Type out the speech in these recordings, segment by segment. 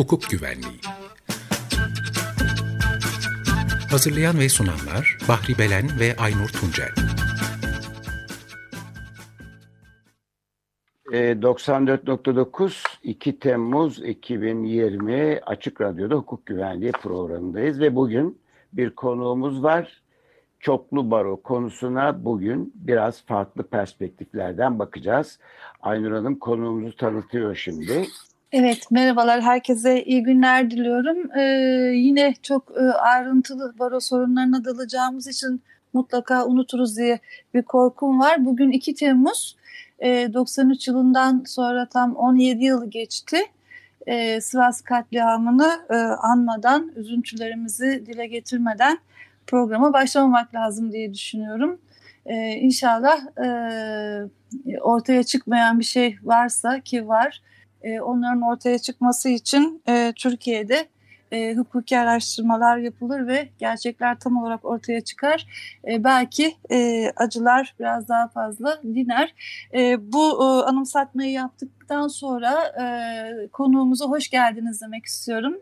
hukuk güvenliği. Hazırlayan ve sunanlar Bahri Belen ve Aynur Tuncel. 94.9 2 Temmuz 2020 Açık Radyo'da hukuk güvenliği programındayız ve bugün bir konuğumuz var. Çoklu baro konusuna bugün biraz farklı perspektiflerden bakacağız. Aynur Hanım konuğumuzu tanıtıyor şimdi. Evet, merhabalar. Herkese iyi günler diliyorum. Ee, yine çok e, ayrıntılı baro sorunlarına dalacağımız için mutlaka unuturuz diye bir korkum var. Bugün 2 Temmuz, e, 93 yılından sonra tam 17 yılı geçti. E, Sivas katliamını e, anmadan, üzüntülerimizi dile getirmeden programa başlamamak lazım diye düşünüyorum. E, inşallah e, ortaya çıkmayan bir şey varsa ki var, e, onların ortaya çıkması için e, Türkiye'de e, hukuki araştırmalar yapılır ve gerçekler tam olarak ortaya çıkar. Belki acılar biraz daha fazla diner. Bu anımsatmayı yaptıktan sonra e, konuğumuza hoş geldiniz demek istiyorum.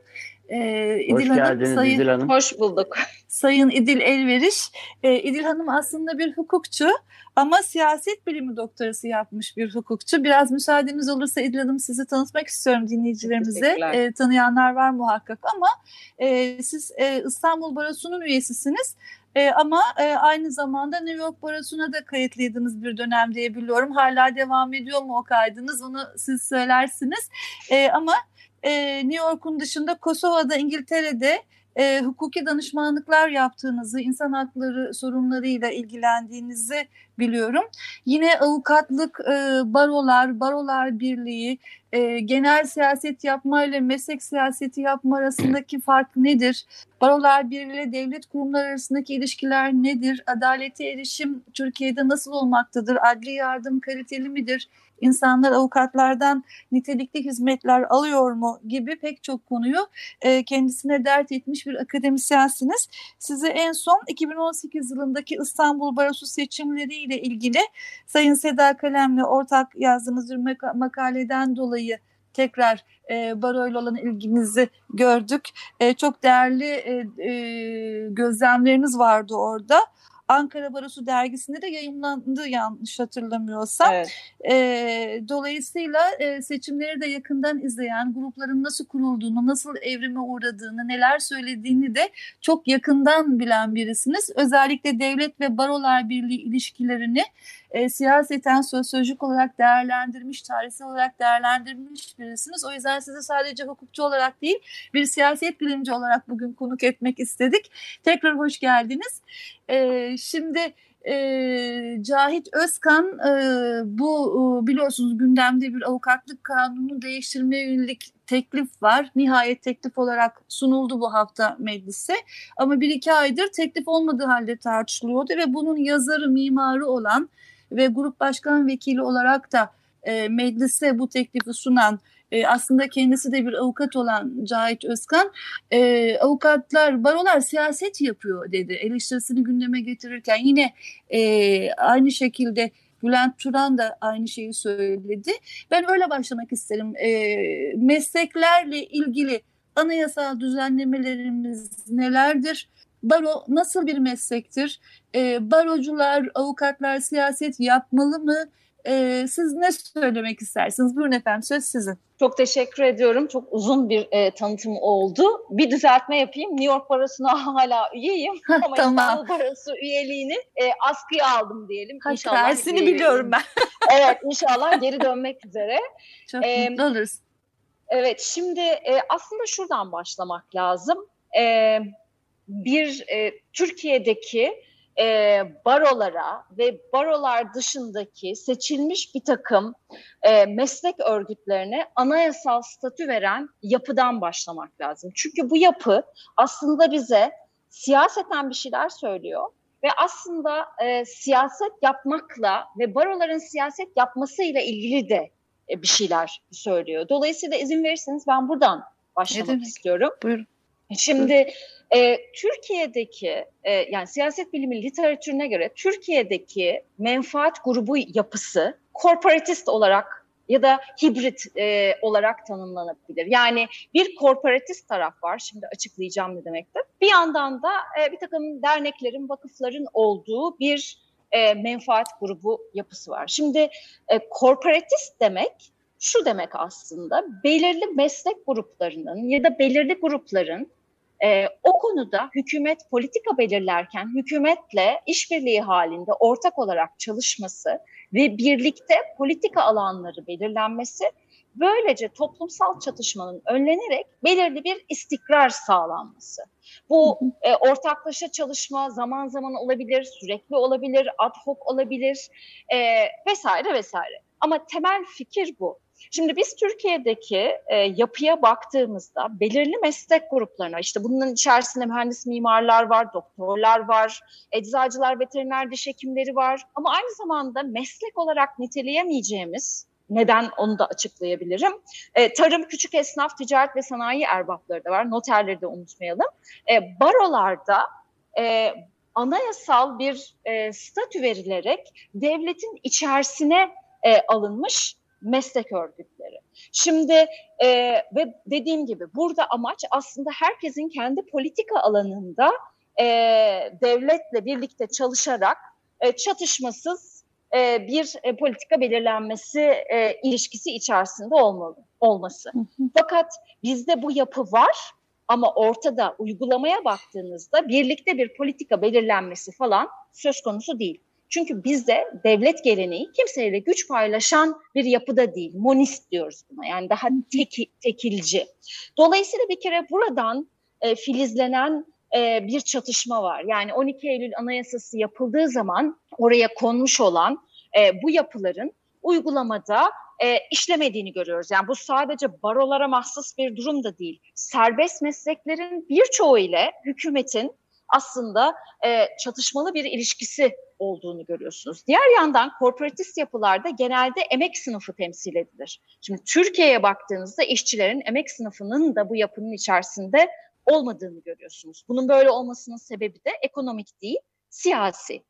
Ee, İdil Hoş Hanım, geldiniz Sayın, İdil Hanım. Hoş bulduk. Sayın İdil Elveriş. Ee, İdil Hanım aslında bir hukukçu ama siyaset bilimi doktorası yapmış bir hukukçu. Biraz müsaadeniz olursa İdil Hanım sizi tanıtmak istiyorum dinleyicilerimize. Ee, tanıyanlar var muhakkak ama e, siz e, İstanbul Barosu'nun üyesisiniz. E, ama e, aynı zamanda New York Barosu'na da kayıtlıydınız bir dönem diye biliyorum. Hala devam ediyor mu o kaydınız onu siz söylersiniz. E, ama e, New York'un dışında Kosova'da, İngiltere'de e, hukuki danışmanlıklar yaptığınızı, insan hakları sorunlarıyla ilgilendiğinizi biliyorum. Yine avukatlık, e, barolar, barolar birliği, e, genel siyaset yapma ile meslek siyaseti yapma arasındaki fark nedir? Barolar Birliği ile devlet kurumları arasındaki ilişkiler nedir? Adalete erişim Türkiye'de nasıl olmaktadır? Adli yardım kaliteli midir? İnsanlar avukatlardan nitelikli hizmetler alıyor mu gibi pek çok konuyu e, kendisine dert etmiş bir akademisyensiniz. Size en son 2018 yılındaki İstanbul Barosu seçimleri ile ilgili Sayın Seda Kalem'le ortak yazdığınız bir makaleden dolayı tekrar e, baroyla olan ilginizi gördük. E, çok değerli e, e, gözlemleriniz vardı orada. Ankara Barosu dergisinde de yayınlandı yanlış hatırlamıyorsam. Evet. E, dolayısıyla e, seçimleri de yakından izleyen, grupların nasıl kurulduğunu, nasıl evrime uğradığını, neler söylediğini de çok yakından bilen birisiniz. Özellikle devlet ve barolar birliği ilişkilerini e, siyaseten sosyolojik olarak değerlendirmiş, tarihsel olarak değerlendirmiş birisiniz. O yüzden sizi sadece hukukçu olarak değil, bir siyaset bilimci olarak bugün konuk etmek istedik. Tekrar hoş geldiniz. E, şimdi e, Cahit Özkan e, bu e, biliyorsunuz gündemde bir avukatlık kanunu değiştirmeye yönelik teklif var. Nihayet teklif olarak sunuldu bu hafta meclise. Ama bir iki aydır teklif olmadığı halde tartışılıyordu ve bunun yazarı, mimarı olan ve grup başkan vekili olarak da e, meclise bu teklifi sunan e, aslında kendisi de bir avukat olan Cahit Özkan e, avukatlar, barolar siyaset yapıyor dedi eleştirisini gündeme getirirken yine e, aynı şekilde Bülent Turan da aynı şeyi söyledi. Ben öyle başlamak isterim. E, mesleklerle ilgili anayasal düzenlemelerimiz nelerdir? Baro nasıl bir meslektir? E, barocular, avukatlar siyaset yapmalı mı? E, siz ne söylemek istersiniz? Buyurun efendim söz sizin. Çok teşekkür ediyorum. Çok uzun bir e, tanıtım oldu. Bir düzeltme yapayım. New York Barosu'na hala üyeyim. Ama tamam. İstanbul Barosu üyeliğini e, askıya aldım diyelim. Ha, inşallah. Tersini biliyorum ben. evet inşallah geri dönmek üzere. Çok e, mutlu oluruz. Evet şimdi e, aslında şuradan başlamak lazım. E, bir e, Türkiye'deki e, barolara ve barolar dışındaki seçilmiş bir takım e, meslek örgütlerine anayasal statü veren yapıdan başlamak lazım. Çünkü bu yapı aslında bize siyaseten bir şeyler söylüyor ve aslında e, siyaset yapmakla ve baroların siyaset yapmasıyla ilgili de e, bir şeyler söylüyor. Dolayısıyla izin verirseniz ben buradan başlamak istiyorum. Buyurun. Şimdi e, Türkiye'deki e, yani siyaset bilimi literatürüne göre Türkiye'deki menfaat grubu yapısı korporatist olarak ya da hibrit e, olarak tanımlanabilir. Yani bir korporatist taraf var, şimdi açıklayacağım ne demektir. Bir yandan da e, bir takım derneklerin, vakıfların olduğu bir e, menfaat grubu yapısı var. Şimdi e, korporatist demek şu demek aslında belirli meslek gruplarının ya da belirli grupların e, o konuda hükümet politika belirlerken hükümetle işbirliği halinde ortak olarak çalışması ve birlikte politika alanları belirlenmesi böylece toplumsal çatışmanın önlenerek belirli bir istikrar sağlanması. Bu e, ortaklaşa çalışma zaman zaman olabilir, sürekli olabilir, ad hoc olabilir e, vesaire vesaire. Ama temel fikir bu. Şimdi biz Türkiye'deki e, yapıya baktığımızda belirli meslek gruplarına işte bunun içerisinde mühendis mimarlar var, doktorlar var, eczacılar, veteriner diş hekimleri var ama aynı zamanda meslek olarak niteleyemeyeceğimiz neden onu da açıklayabilirim. E, tarım, küçük esnaf, ticaret ve sanayi erbapları da var. Noterleri de unutmayalım. E, barolarda e, anayasal bir e, statü verilerek devletin içerisine e, alınmış meslek örgütleri. Şimdi e, ve dediğim gibi burada amaç aslında herkesin kendi politika alanında e, devletle birlikte çalışarak e, çatışmasız e, bir e, politika belirlenmesi e, ilişkisi içerisinde olmalı olması. Fakat bizde bu yapı var ama ortada uygulamaya baktığınızda birlikte bir politika belirlenmesi falan söz konusu değil. Çünkü bizde devlet geleneği kimseyle güç paylaşan bir yapıda değil. Monist diyoruz buna. Yani daha tek, tekilci. Dolayısıyla bir kere buradan e, filizlenen e, bir çatışma var. Yani 12 Eylül Anayasası yapıldığı zaman oraya konmuş olan e, bu yapıların uygulamada e, işlemediğini görüyoruz. Yani bu sadece barolara mahsus bir durum da değil. Serbest mesleklerin birçoğu ile hükümetin aslında e, çatışmalı bir ilişkisi olduğunu görüyorsunuz. Diğer yandan korporatist yapılarda genelde emek sınıfı temsil edilir. Şimdi Türkiye'ye baktığınızda işçilerin emek sınıfının da bu yapının içerisinde olmadığını görüyorsunuz. Bunun böyle olmasının sebebi de ekonomik değil, siyasi.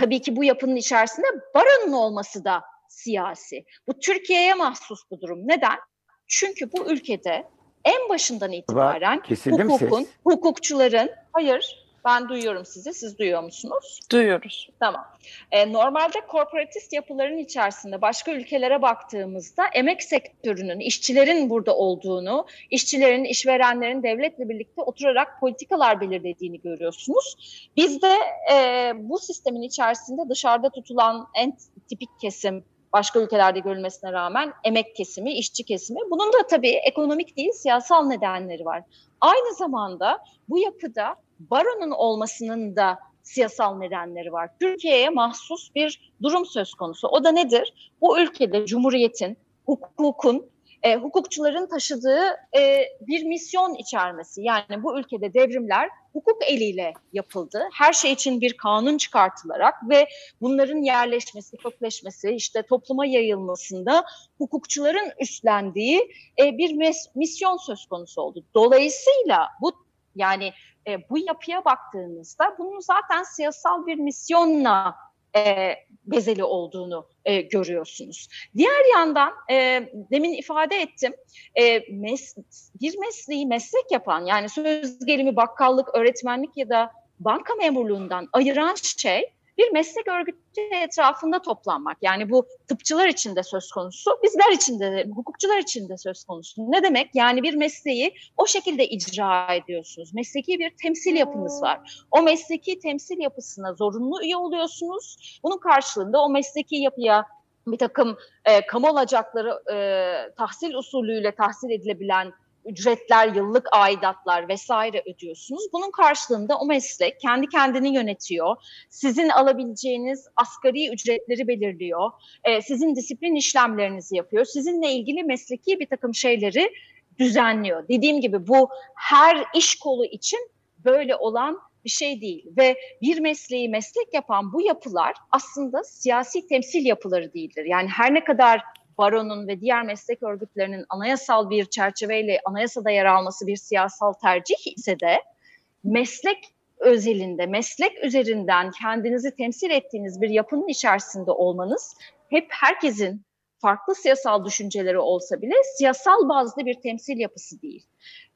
Tabii ki bu yapının içerisinde baronun olması da siyasi. Bu Türkiye'ye mahsus bu durum. Neden? Çünkü bu ülkede en başından itibaren hukukun, hukukçuların, hayır ben duyuyorum sizi. Siz duyuyor musunuz? Duyuyoruz. Tamam. E, normalde korporatist yapıların içerisinde başka ülkelere baktığımızda emek sektörünün, işçilerin burada olduğunu, işçilerin, işverenlerin devletle birlikte oturarak politikalar belirlediğini görüyorsunuz. Bizde e, bu sistemin içerisinde dışarıda tutulan en tipik kesim başka ülkelerde görülmesine rağmen emek kesimi, işçi kesimi. Bunun da tabii ekonomik değil siyasal nedenleri var. Aynı zamanda bu yapıda baronun olmasının da siyasal nedenleri var. Türkiye'ye mahsus bir durum söz konusu. O da nedir? Bu ülkede cumhuriyetin, hukukun, e, hukukçuların taşıdığı e, bir misyon içermesi. Yani bu ülkede devrimler hukuk eliyle yapıldı. Her şey için bir kanun çıkartılarak ve bunların yerleşmesi, kökleşmesi, işte topluma yayılmasında hukukçuların üstlendiği e, bir misyon söz konusu oldu. Dolayısıyla bu yani e, bu yapıya baktığınızda bunun zaten siyasal bir misyonla e, bezeli olduğunu e, görüyorsunuz. Diğer yandan e, demin ifade ettim e, mes bir mesleği meslek yapan yani söz gelimi bakkallık, öğretmenlik ya da banka memurluğundan ayıran şey bir meslek örgütü etrafında toplanmak. Yani bu tıpçılar için de söz konusu, bizler için de, hukukçular için de söz konusu. Ne demek? Yani bir mesleği o şekilde icra ediyorsunuz. Mesleki bir temsil yapınız var. O mesleki temsil yapısına zorunlu üye oluyorsunuz. Bunun karşılığında o mesleki yapıya bir takım e, kamu alacakları e, tahsil usulüyle tahsil edilebilen ücretler, yıllık aidatlar vesaire ödüyorsunuz. Bunun karşılığında o meslek kendi kendini yönetiyor. Sizin alabileceğiniz asgari ücretleri belirliyor. E, sizin disiplin işlemlerinizi yapıyor. Sizinle ilgili mesleki bir takım şeyleri düzenliyor. Dediğim gibi bu her iş kolu için böyle olan bir şey değil ve bir mesleği meslek yapan bu yapılar aslında siyasi temsil yapıları değildir. Yani her ne kadar baronun ve diğer meslek örgütlerinin anayasal bir çerçeveyle anayasada yer alması bir siyasal tercih ise de meslek özelinde, meslek üzerinden kendinizi temsil ettiğiniz bir yapının içerisinde olmanız hep herkesin farklı siyasal düşünceleri olsa bile siyasal bazda bir temsil yapısı değil.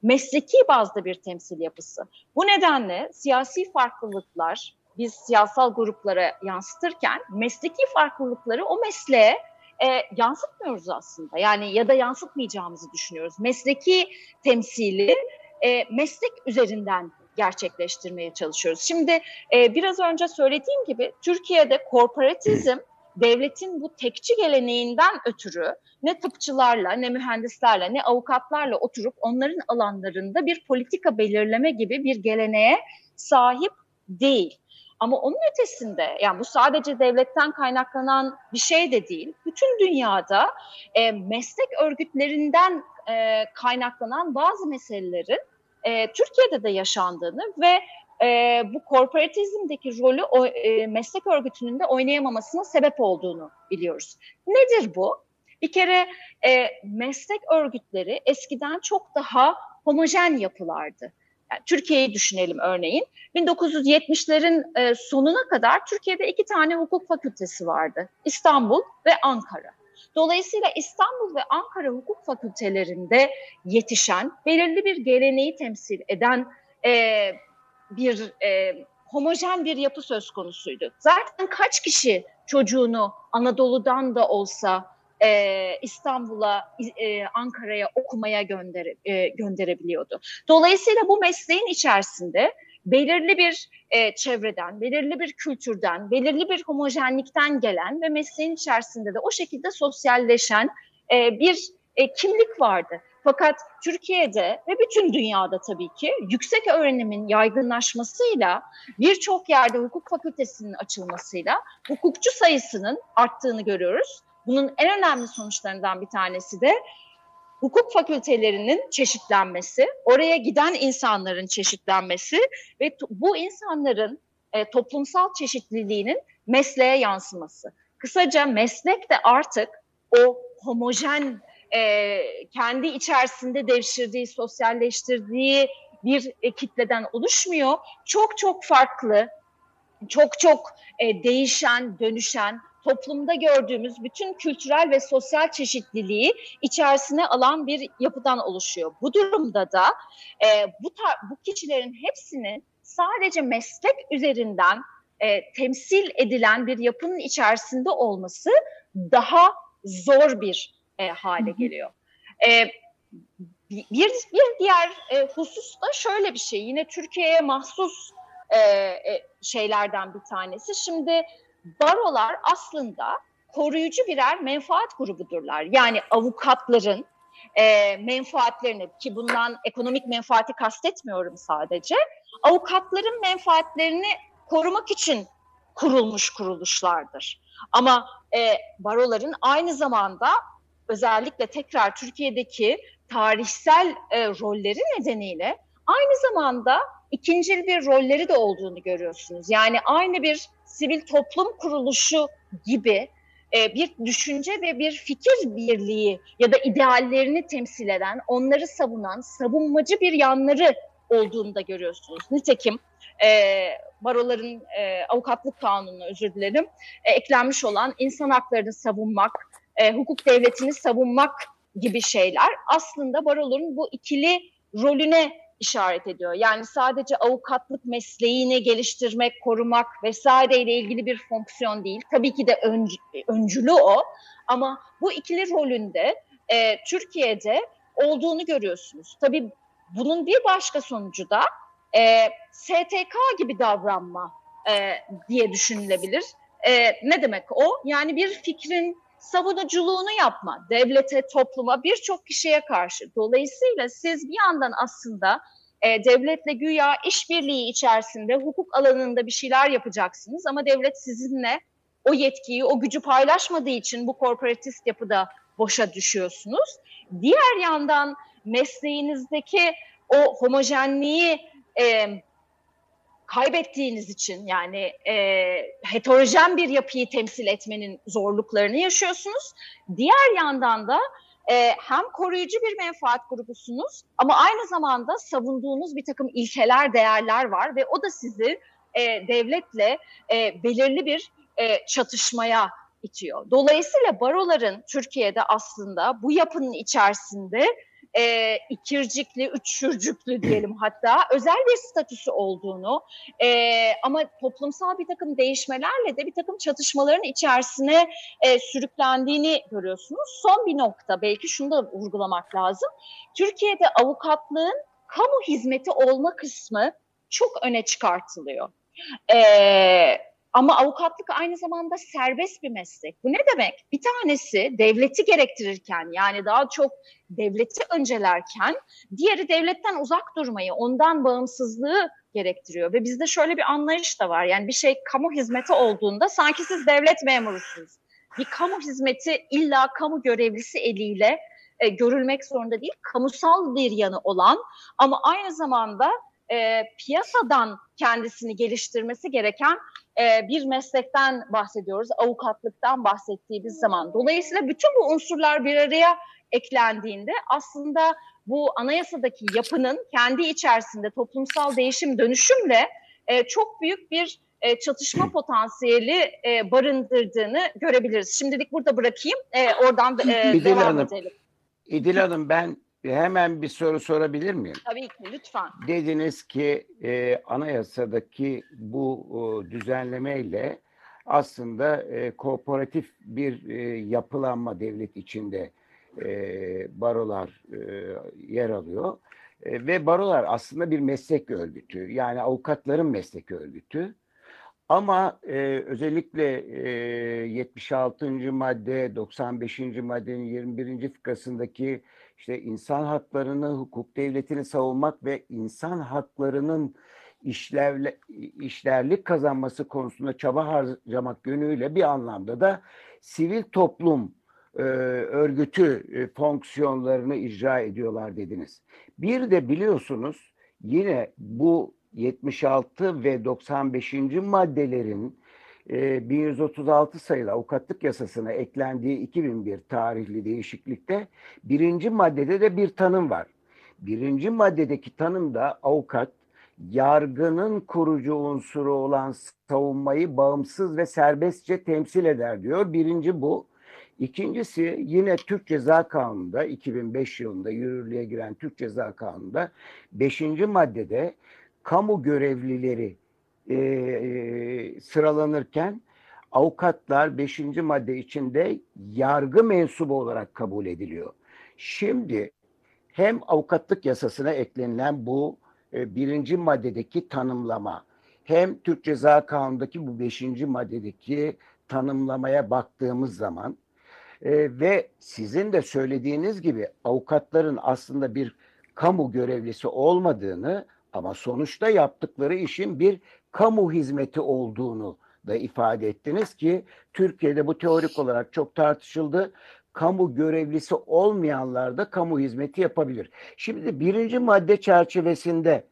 Mesleki bazda bir temsil yapısı. Bu nedenle siyasi farklılıklar biz siyasal gruplara yansıtırken mesleki farklılıkları o mesleğe e, yansıtmıyoruz aslında. Yani ya da yansıtmayacağımızı düşünüyoruz. Mesleki temsili e, meslek üzerinden gerçekleştirmeye çalışıyoruz. Şimdi e, biraz önce söylediğim gibi Türkiye'de korporatizm devletin bu tekçi geleneğinden ötürü ne tıpçılarla, ne mühendislerle, ne avukatlarla oturup onların alanlarında bir politika belirleme gibi bir geleneğe sahip değil. Ama onun ötesinde yani bu sadece devletten kaynaklanan bir şey de değil. Bütün dünyada e, meslek örgütlerinden e, kaynaklanan bazı meselelerin e, Türkiye'de de yaşandığını ve e, bu korporatizmdeki rolü o, e, meslek örgütünün de oynayamamasına sebep olduğunu biliyoruz. Nedir bu? Bir kere e, meslek örgütleri eskiden çok daha homojen yapılardı. Yani Türkiye'yi düşünelim örneğin. 1970'lerin e, sonuna kadar Türkiye'de iki tane hukuk fakültesi vardı. İstanbul ve Ankara. Dolayısıyla İstanbul ve Ankara hukuk fakültelerinde yetişen, belirli bir geleneği temsil eden e, bir e, homojen bir yapı söz konusuydu. Zaten kaç kişi çocuğunu Anadolu'dan da olsa e, İstanbul'a, e, Ankara'ya okumaya gönder, e, gönderebiliyordu. Dolayısıyla bu mesleğin içerisinde belirli bir e, çevreden, belirli bir kültürden, belirli bir homojenlikten gelen ve mesleğin içerisinde de o şekilde sosyalleşen e, bir e, kimlik vardı. Fakat Türkiye'de ve bütün dünyada tabii ki yüksek öğrenimin yaygınlaşmasıyla birçok yerde hukuk fakültesinin açılmasıyla hukukçu sayısının arttığını görüyoruz. Bunun en önemli sonuçlarından bir tanesi de hukuk fakültelerinin çeşitlenmesi, oraya giden insanların çeşitlenmesi ve bu insanların e, toplumsal çeşitliliğinin mesleğe yansıması. Kısaca meslek de artık o homojen e, kendi içerisinde devşirdiği, sosyalleştirdiği bir e, kitleden oluşmuyor. Çok çok farklı, çok çok e, değişen, dönüşen, toplumda gördüğümüz bütün kültürel ve sosyal çeşitliliği içerisine alan bir yapıdan oluşuyor. Bu durumda da e, bu, tar- bu kişilerin hepsinin sadece meslek üzerinden e, temsil edilen bir yapının içerisinde olması daha zor bir e, hale geliyor. E, bir, bir diğer e, husus da şöyle bir şey, yine Türkiye'ye mahsus e, e, şeylerden bir tanesi. Şimdi barolar aslında koruyucu birer menfaat grubudurlar. Yani avukatların e, menfaatlerini ki bundan ekonomik menfaati kastetmiyorum sadece. Avukatların menfaatlerini korumak için kurulmuş kuruluşlardır. Ama e, baroların aynı zamanda özellikle tekrar Türkiye'deki tarihsel e, rolleri nedeniyle aynı zamanda ikincil bir rolleri de olduğunu görüyorsunuz. Yani aynı bir sivil toplum kuruluşu gibi e, bir düşünce ve bir fikir birliği ya da ideallerini temsil eden, onları savunan, savunmacı bir yanları olduğunu da görüyorsunuz. Nitekim e, baroların e, avukatlık kanununa özür dilerim e, eklenmiş olan insan haklarını savunmak, hukuk devletini savunmak gibi şeyler aslında baroların bu ikili rolüne işaret ediyor. Yani sadece avukatlık mesleğini geliştirmek, korumak vesaire ile ilgili bir fonksiyon değil. Tabii ki de öncü, öncülü o ama bu ikili rolünde e, Türkiye'de olduğunu görüyorsunuz. Tabii bunun bir başka sonucu da e, STK gibi davranma e, diye düşünülebilir. E, ne demek o? Yani bir fikrin savunuculuğunu yapma devlete, topluma, birçok kişiye karşı. Dolayısıyla siz bir yandan aslında e, devletle güya işbirliği içerisinde hukuk alanında bir şeyler yapacaksınız ama devlet sizinle o yetkiyi, o gücü paylaşmadığı için bu korporatist yapıda boşa düşüyorsunuz. Diğer yandan mesleğinizdeki o homojenliği e, kaybettiğiniz için yani e, heterojen bir yapıyı temsil etmenin zorluklarını yaşıyorsunuz. Diğer yandan da e, hem koruyucu bir menfaat grubusunuz ama aynı zamanda savunduğunuz bir takım ilkeler, değerler var ve o da sizi e, devletle e, belirli bir e, çatışmaya itiyor. Dolayısıyla baroların Türkiye'de aslında bu yapının içerisinde e, ikircikli, üçürcüklü diyelim hatta özel bir statüsü olduğunu e, ama toplumsal bir takım değişmelerle de bir takım çatışmaların içerisine e, sürüklendiğini görüyorsunuz. Son bir nokta belki şunu da vurgulamak lazım. Türkiye'de avukatlığın kamu hizmeti olma kısmı çok öne çıkartılıyor. Ee, ama avukatlık aynı zamanda serbest bir meslek. Bu ne demek? Bir tanesi devleti gerektirirken yani daha çok devleti öncelerken diğeri devletten uzak durmayı, ondan bağımsızlığı gerektiriyor. Ve bizde şöyle bir anlayış da var. Yani bir şey kamu hizmeti olduğunda sanki siz devlet memurusunuz. Bir kamu hizmeti illa kamu görevlisi eliyle e, görülmek zorunda değil. Kamusal bir yanı olan ama aynı zamanda e, piyasadan kendisini geliştirmesi gereken e, bir meslekten bahsediyoruz. Avukatlıktan bahsettiğimiz zaman. Dolayısıyla bütün bu unsurlar bir araya eklendiğinde aslında bu anayasadaki yapının kendi içerisinde toplumsal değişim dönüşümle e, çok büyük bir e, çatışma potansiyeli e, barındırdığını görebiliriz. Şimdilik burada bırakayım. E, oradan e, İdil devam Hanım, edelim. İdil Hanım ben hemen bir soru sorabilir miyim? Tabii ki lütfen. Dediniz ki e, anayasadaki bu e, düzenlemeyle aslında e, kooperatif bir e, yapılanma devlet içinde e, barolar e, yer alıyor. E, ve barolar aslında bir meslek örgütü. Yani avukatların meslek örgütü. Ama e, özellikle e, 76. madde, 95. maddenin 21. fıkrasındaki işte insan haklarını, hukuk devletini savunmak ve insan haklarının işlevle, işlerlik kazanması konusunda çaba harcamak yönüyle bir anlamda da sivil toplum e, örgütü e, fonksiyonlarını icra ediyorlar dediniz. Bir de biliyorsunuz yine bu 76 ve 95. maddelerin 1136 sayılı avukatlık yasasına eklendiği 2001 tarihli değişiklikte birinci maddede de bir tanım var. Birinci maddedeki tanımda avukat yargının kurucu unsuru olan savunmayı bağımsız ve serbestçe temsil eder diyor. Birinci bu. İkincisi yine Türk Ceza Kanunu'nda 2005 yılında yürürlüğe giren Türk Ceza Kanunu'nda 5. maddede kamu görevlileri e, sıralanırken avukatlar 5. madde içinde yargı mensubu olarak kabul ediliyor. Şimdi hem avukatlık yasasına eklenilen bu e, birinci maddedeki tanımlama hem Türk Ceza Kanunu'ndaki bu beşinci maddedeki tanımlamaya baktığımız zaman e, ve sizin de söylediğiniz gibi avukatların aslında bir kamu görevlisi olmadığını ama sonuçta yaptıkları işin bir kamu hizmeti olduğunu da ifade ettiniz ki Türkiye'de bu teorik olarak çok tartışıldı. Kamu görevlisi olmayanlar da kamu hizmeti yapabilir. Şimdi birinci madde çerçevesinde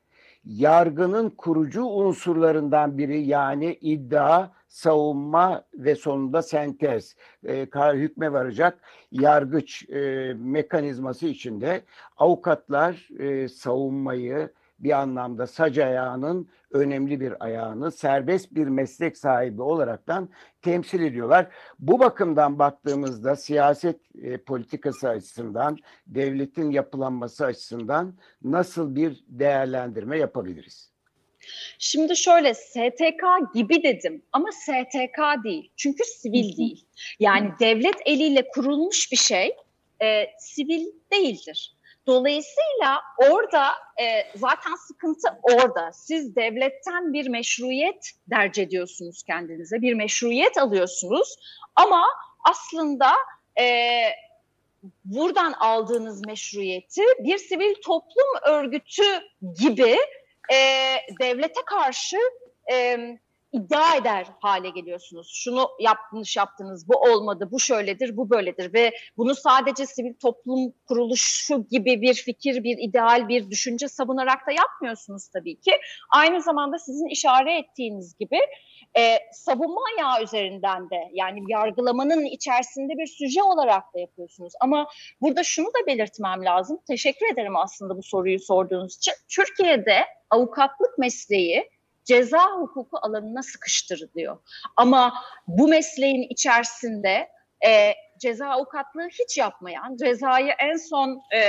yargının kurucu unsurlarından biri yani iddia, savunma ve sonunda sentez e, hükme varacak yargıç e, mekanizması içinde avukatlar e, savunmayı, bir anlamda sac ayağının önemli bir ayağını serbest bir meslek sahibi olaraktan temsil ediyorlar. Bu bakımdan baktığımızda siyaset e, politikası açısından, devletin yapılanması açısından nasıl bir değerlendirme yapabiliriz? Şimdi şöyle STK gibi dedim ama STK değil. Çünkü sivil değil. Yani devlet eliyle kurulmuş bir şey e, sivil değildir. Dolayısıyla orada e, zaten sıkıntı orada. Siz devletten bir meşruiyet derc ediyorsunuz kendinize, bir meşruiyet alıyorsunuz ama aslında e, buradan aldığınız meşruiyeti bir sivil toplum örgütü gibi e, devlete karşı e, iddia eder hale geliyorsunuz. Şunu yapmış yaptınız, bu olmadı, bu şöyledir, bu böyledir ve bunu sadece sivil toplum kuruluşu gibi bir fikir, bir ideal, bir düşünce savunarak da yapmıyorsunuz tabii ki. Aynı zamanda sizin işaret ettiğiniz gibi e, savunma ayağı üzerinden de yani yargılamanın içerisinde bir süje olarak da yapıyorsunuz. Ama burada şunu da belirtmem lazım. Teşekkür ederim aslında bu soruyu sorduğunuz için. Türkiye'de avukatlık mesleği ceza hukuku alanına sıkıştırılıyor. Ama bu mesleğin içerisinde e, ceza avukatlığı hiç yapmayan, cezayı en son e,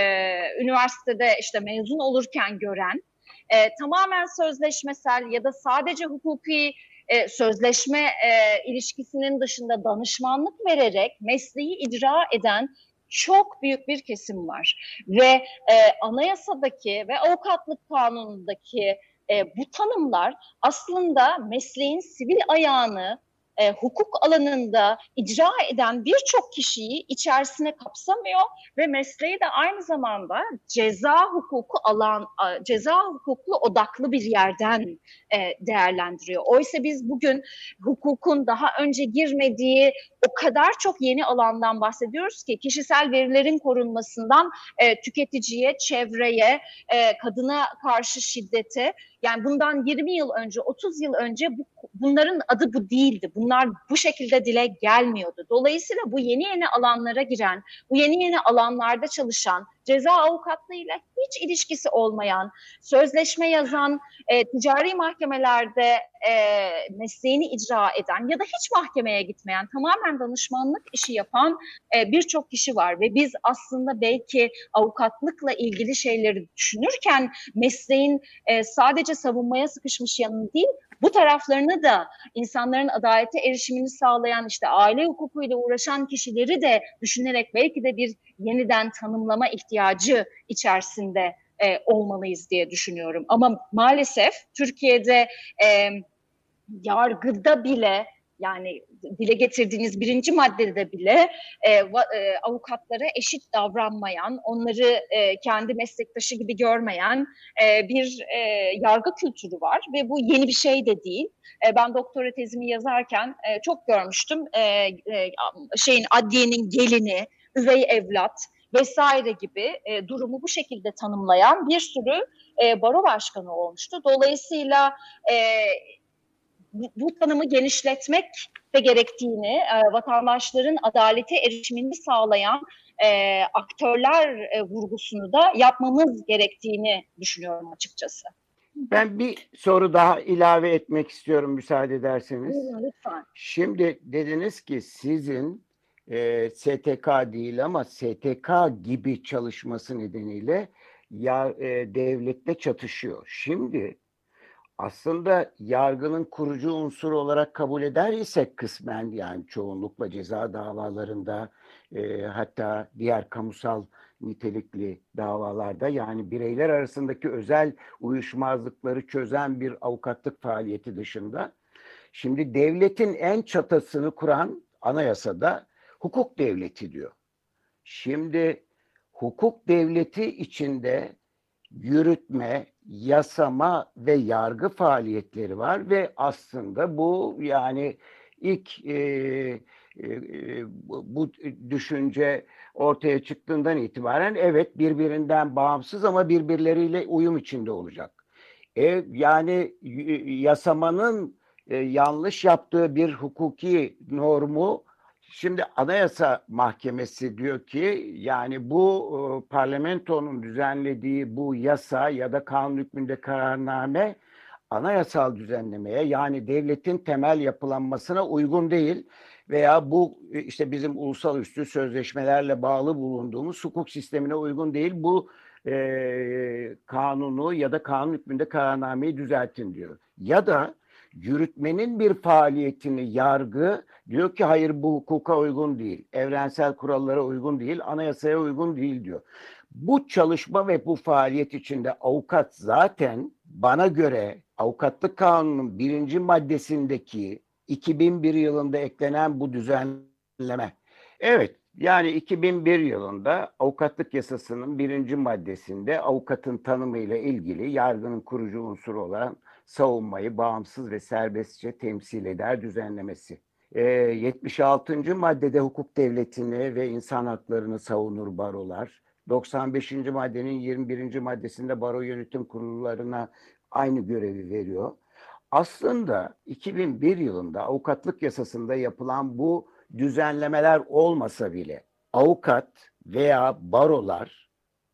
üniversitede işte mezun olurken gören, e, tamamen sözleşmesel ya da sadece hukuki e, sözleşme e, ilişkisinin dışında danışmanlık vererek mesleği icra eden çok büyük bir kesim var. Ve e, anayasadaki ve avukatlık kanunundaki e, bu tanımlar aslında mesleğin sivil ayağını e, hukuk alanında icra eden birçok kişiyi içerisine kapsamıyor ve mesleği de aynı zamanda ceza hukuku alan ceza hukuklu odaklı bir yerden e, değerlendiriyor. Oysa biz bugün hukukun daha önce girmediği o kadar çok yeni alandan bahsediyoruz ki kişisel verilerin korunmasından e, tüketiciye, çevreye, e, kadına karşı şiddete yani bundan 20 yıl önce, 30 yıl önce bu, bunların adı bu değildi. Bunlar bu şekilde dile gelmiyordu. Dolayısıyla bu yeni yeni alanlara giren, bu yeni yeni alanlarda çalışan, ceza avukatlığıyla hiç ilişkisi olmayan, sözleşme yazan, e, ticari mahkemelerde e, mesleğini icra eden ya da hiç mahkemeye gitmeyen, tamamen danışmanlık işi yapan e, birçok kişi var. Ve biz aslında belki avukatlıkla ilgili şeyleri düşünürken mesleğin e, sadece savunmaya sıkışmış yanını değil, bu taraflarını da insanların adalete erişimini sağlayan işte aile hukukuyla uğraşan kişileri de düşünerek belki de bir yeniden tanımlama ihtiyacı içerisinde e, olmalıyız diye düşünüyorum. Ama maalesef Türkiye'de e, yargıda bile yani dile getirdiğiniz birinci maddede bile e, e, avukatlara eşit davranmayan, onları e, kendi meslektaşı gibi görmeyen e, bir e, yargı kültürü var ve bu yeni bir şey de değil. E, ben doktora tezimi yazarken e, çok görmüştüm e, e, şeyin adliyenin gelini, üvey evlat vesaire gibi e, durumu bu şekilde tanımlayan bir sürü e, baro başkanı olmuştu. Dolayısıyla e, bu, bu tanımı genişletmek de gerektiğini, e, vatandaşların adalete erişimini sağlayan e, aktörler e, vurgusunu da yapmamız gerektiğini düşünüyorum açıkçası. Ben bir soru daha ilave etmek istiyorum müsaade ederseniz. Lütfen. Şimdi dediniz ki sizin e, STK değil ama STK gibi çalışması nedeniyle ya e, devletle çatışıyor. Şimdi aslında yargının kurucu unsur olarak kabul eder isek kısmen yani çoğunlukla ceza davalarında e, hatta diğer kamusal nitelikli davalarda yani bireyler arasındaki özel uyuşmazlıkları çözen bir avukatlık faaliyeti dışında şimdi devletin en çatısını kuran anayasada hukuk devleti diyor. Şimdi hukuk devleti içinde yürütme, yasama ve yargı faaliyetleri var ve aslında bu yani ilk e, e, bu düşünce ortaya çıktığından itibaren evet birbirinden bağımsız ama birbirleriyle uyum içinde olacak. E, yani yasamanın e, yanlış yaptığı bir hukuki normu Şimdi Anayasa Mahkemesi diyor ki yani bu e, parlamentonun düzenlediği bu yasa ya da kanun hükmünde kararname anayasal düzenlemeye yani devletin temel yapılanmasına uygun değil veya bu e, işte bizim ulusal üstü sözleşmelerle bağlı bulunduğumuz hukuk sistemine uygun değil. Bu e, kanunu ya da kanun hükmünde kararnameyi düzeltin diyor. Ya da yürütmenin bir faaliyetini yargı diyor ki hayır bu hukuka uygun değil, evrensel kurallara uygun değil, anayasaya uygun değil diyor. Bu çalışma ve bu faaliyet içinde avukat zaten bana göre avukatlık kanunun birinci maddesindeki 2001 yılında eklenen bu düzenleme. Evet yani 2001 yılında avukatlık yasasının birinci maddesinde avukatın tanımıyla ilgili yargının kurucu unsuru olan savunmayı bağımsız ve serbestçe temsil eder düzenlemesi. E, 76. maddede hukuk devletini ve insan haklarını savunur barolar. 95. maddenin 21. maddesinde baro yönetim kurullarına aynı görevi veriyor. Aslında 2001 yılında avukatlık yasasında yapılan bu düzenlemeler olmasa bile avukat veya barolar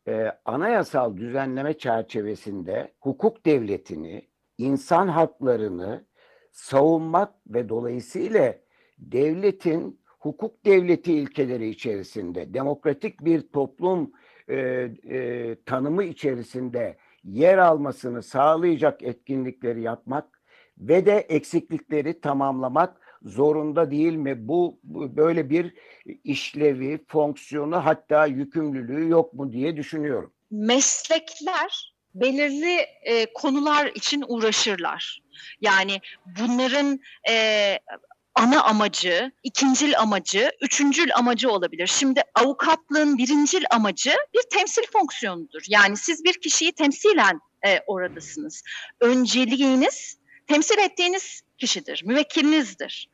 e, anayasal düzenleme çerçevesinde hukuk devletini insan haklarını savunmak ve dolayısıyla devletin hukuk devleti ilkeleri içerisinde, demokratik bir toplum e, e, tanımı içerisinde yer almasını sağlayacak etkinlikleri yapmak ve de eksiklikleri tamamlamak zorunda değil mi? Bu, böyle bir işlevi, fonksiyonu hatta yükümlülüğü yok mu diye düşünüyorum. Meslekler belirli e, konular için uğraşırlar. Yani bunların e, ana amacı, ikincil amacı, üçüncül amacı olabilir. Şimdi avukatlığın birincil amacı bir temsil fonksiyonudur. Yani siz bir kişiyi temsilen e, oradasınız. Önceliğiniz temsil ettiğiniz kişidir, müvekkilinizdir.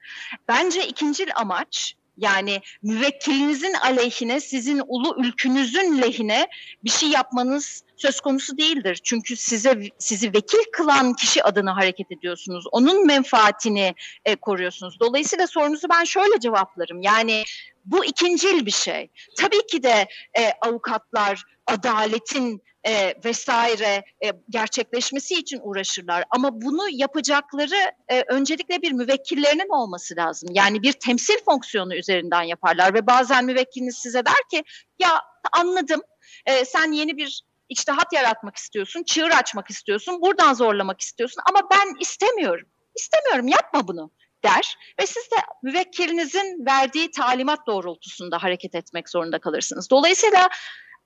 Bence ikincil amaç yani müvekkilinizin aleyhine, sizin ulu ülkünüzün lehine bir şey yapmanız söz konusu değildir. Çünkü size sizi vekil kılan kişi adına hareket ediyorsunuz. Onun menfaatini e, koruyorsunuz. Dolayısıyla sorunuzu ben şöyle cevaplarım. Yani bu ikincil bir şey. Tabii ki de e, avukatlar adaletin e, vesaire e, gerçekleşmesi için uğraşırlar. Ama bunu yapacakları e, öncelikle bir müvekkillerinin olması lazım. Yani bir temsil fonksiyonu üzerinden yaparlar ve bazen müvekkiliniz size der ki ya anladım e, sen yeni bir içtihat yaratmak istiyorsun, çığır açmak istiyorsun, buradan zorlamak istiyorsun ama ben istemiyorum. İstemiyorum yapma bunu der ve siz de müvekkilinizin verdiği talimat doğrultusunda hareket etmek zorunda kalırsınız. Dolayısıyla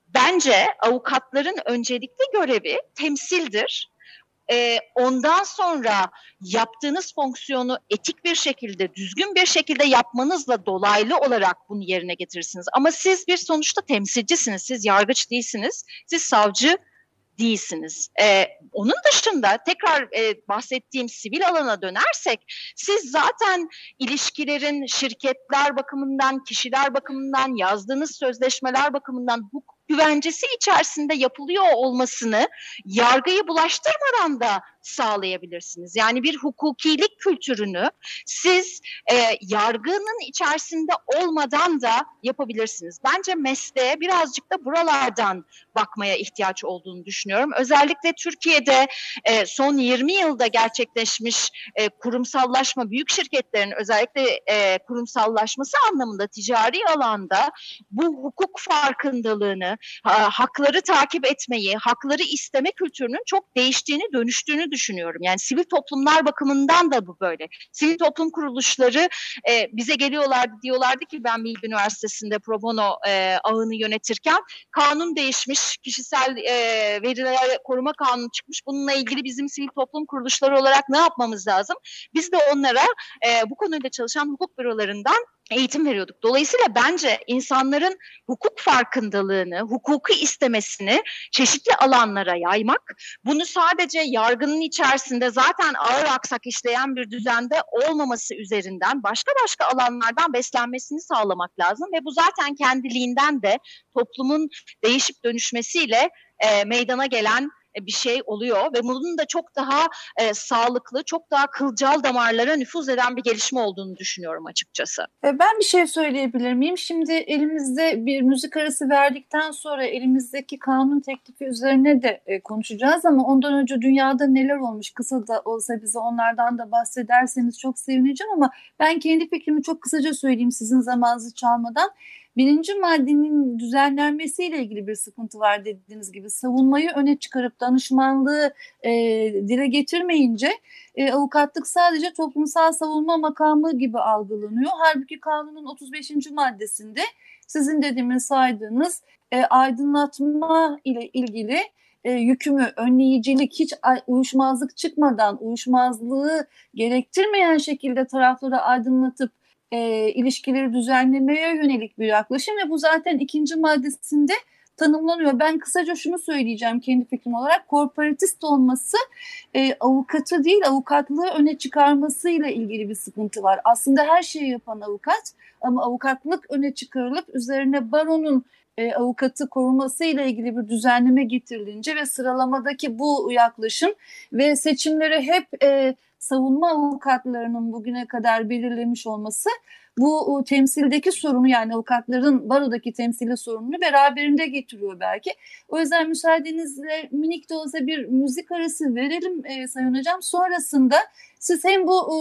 bence avukatların öncelikli görevi temsildir. Ee, ondan sonra yaptığınız fonksiyonu etik bir şekilde, düzgün bir şekilde yapmanızla dolaylı olarak bunu yerine getirirsiniz. Ama siz bir sonuçta temsilcisiniz, siz yargıç değilsiniz, siz savcı değilsiniz. Ee, onun dışında tekrar e, bahsettiğim sivil alana dönersek siz zaten ilişkilerin şirketler bakımından, kişiler bakımından, yazdığınız sözleşmeler bakımından hukuk güvencesi içerisinde yapılıyor olmasını yargıyı bulaştırmadan da sağlayabilirsiniz. Yani bir hukukilik kültürünü siz e, yargının içerisinde olmadan da yapabilirsiniz. Bence mesleğe birazcık da buralardan bakmaya ihtiyaç olduğunu düşünüyorum. Özellikle Türkiye'de e, son 20 yılda gerçekleşmiş e, kurumsallaşma, büyük şirketlerin özellikle e, kurumsallaşması anlamında ticari alanda bu hukuk farkındalığını, ha, hakları takip etmeyi, hakları isteme kültürünün çok değiştiğini, dönüştüğünü düşünüyorum. Yani sivil toplumlar bakımından da bu böyle. Sivil toplum kuruluşları e, bize geliyorlardı diyorlardı ki ben Bilgi Üniversitesi'nde pro bono e, ağını yönetirken kanun değişmiş, kişisel e, veriler koruma kanunu çıkmış. Bununla ilgili bizim sivil toplum kuruluşları olarak ne yapmamız lazım? Biz de onlara e, bu konuyla çalışan hukuk bürolarından eğitim veriyorduk. Dolayısıyla bence insanların hukuk farkındalığını, hukuku istemesini çeşitli alanlara yaymak, bunu sadece yargının içerisinde zaten ağır aksak işleyen bir düzende olmaması üzerinden başka başka alanlardan beslenmesini sağlamak lazım ve bu zaten kendiliğinden de toplumun değişip dönüşmesiyle e, meydana gelen bir şey oluyor ve bunun da çok daha e, sağlıklı, çok daha kılcal damarlara nüfuz eden bir gelişme olduğunu düşünüyorum açıkçası. E, ben bir şey söyleyebilir miyim? Şimdi elimizde bir müzik arası verdikten sonra elimizdeki kanun teklifi üzerine de e, konuşacağız ama ondan önce dünyada neler olmuş kısa da olsa bize onlardan da bahsederseniz çok sevineceğim ama ben kendi fikrimi çok kısaca söyleyeyim sizin zamanınızı çalmadan. Birinci maddenin düzenlenmesiyle ilgili bir sıkıntı var dediğiniz gibi. Savunmayı öne çıkarıp danışmanlığı e, dile getirmeyince e, avukatlık sadece toplumsal savunma makamı gibi algılanıyor. Halbuki kanunun 35. maddesinde sizin dediğimiz saydığınız e, aydınlatma ile ilgili e, yükümü, önleyicilik, hiç uyuşmazlık çıkmadan, uyuşmazlığı gerektirmeyen şekilde tarafları aydınlatıp e, ilişkileri düzenlemeye yönelik bir yaklaşım ve bu zaten ikinci maddesinde tanımlanıyor. Ben kısaca şunu söyleyeceğim kendi fikrim olarak. Korporatist olması e, avukatı değil avukatlığı öne çıkarmasıyla ilgili bir sıkıntı var. Aslında her şeyi yapan avukat ama avukatlık öne çıkarılıp üzerine baronun e, avukatı koruması ile ilgili bir düzenleme getirilince ve sıralamadaki bu yaklaşım ve seçimleri hep e, savunma avukatlarının bugüne kadar belirlemiş olması bu temsildeki sorunu yani avukatların barodaki temsili sorununu beraberinde getiriyor belki. O yüzden müsaadenizle minik de olsa bir müzik arası verelim e, Sayın Hocam. Sonrasında siz hem bu e,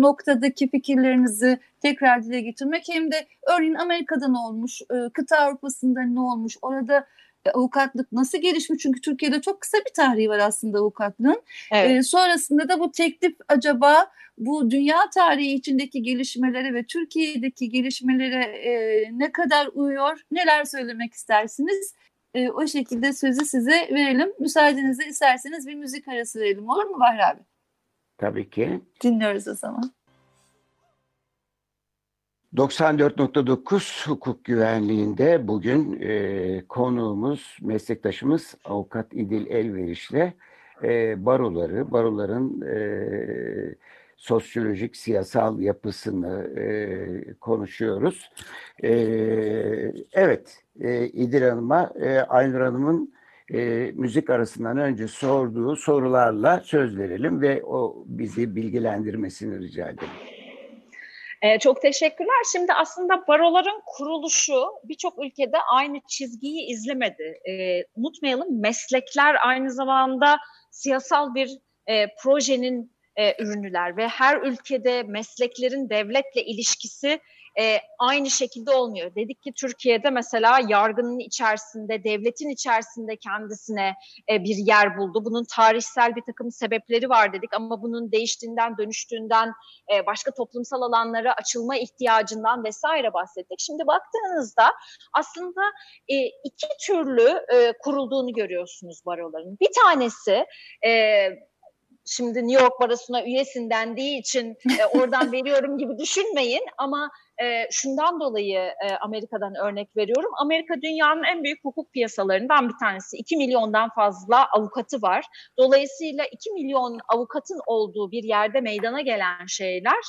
noktadaki fikirlerinizi tekrar dile getirmek hem de örneğin Amerika'da ne olmuş, e, kıta Avrupa'sında ne olmuş, orada avukatlık nasıl gelişmiş? Çünkü Türkiye'de çok kısa bir tarihi var aslında avukatlığın. Evet. E, sonrasında da bu teklif acaba bu dünya tarihi içindeki gelişmelere ve Türkiye'deki gelişmelere e, ne kadar uyuyor? Neler söylemek istersiniz? E, o şekilde sözü size verelim. Müsaadenizle isterseniz bir müzik arası verelim. Olur mu Bahri abi? Tabii ki. Dinliyoruz o zaman. 94.9 hukuk güvenliğinde bugün e, konuğumuz, meslektaşımız Avukat İdil Elveriş'le e, baroları, baroların e, sosyolojik, siyasal yapısını e, konuşuyoruz. E, evet, e, İdil Hanım'a, e, Aynur Hanım'ın e, müzik arasından önce sorduğu sorularla söz verelim ve o bizi bilgilendirmesini rica edelim. Ee, çok teşekkürler. Şimdi aslında baroların kuruluşu birçok ülkede aynı çizgiyi izlemedi. Ee, unutmayalım meslekler aynı zamanda siyasal bir e, projenin e, ürünüler ve her ülkede mesleklerin devletle ilişkisi e, aynı şekilde olmuyor. Dedik ki Türkiye'de mesela yargının içerisinde, devletin içerisinde kendisine e, bir yer buldu. Bunun tarihsel bir takım sebepleri var dedik ama bunun değiştiğinden, dönüştüğünden, e, başka toplumsal alanlara açılma ihtiyacından vesaire bahsettik. Şimdi baktığınızda aslında e, iki türlü e, kurulduğunu görüyorsunuz baroların. Bir tanesi e, şimdi New York Barosu'na üyesin dendiği için e, oradan veriyorum gibi düşünmeyin ama e, şundan dolayı e, Amerika'dan örnek veriyorum. Amerika dünyanın en büyük hukuk piyasalarından bir tanesi. 2 milyondan fazla avukatı var. Dolayısıyla 2 milyon avukatın olduğu bir yerde meydana gelen şeyler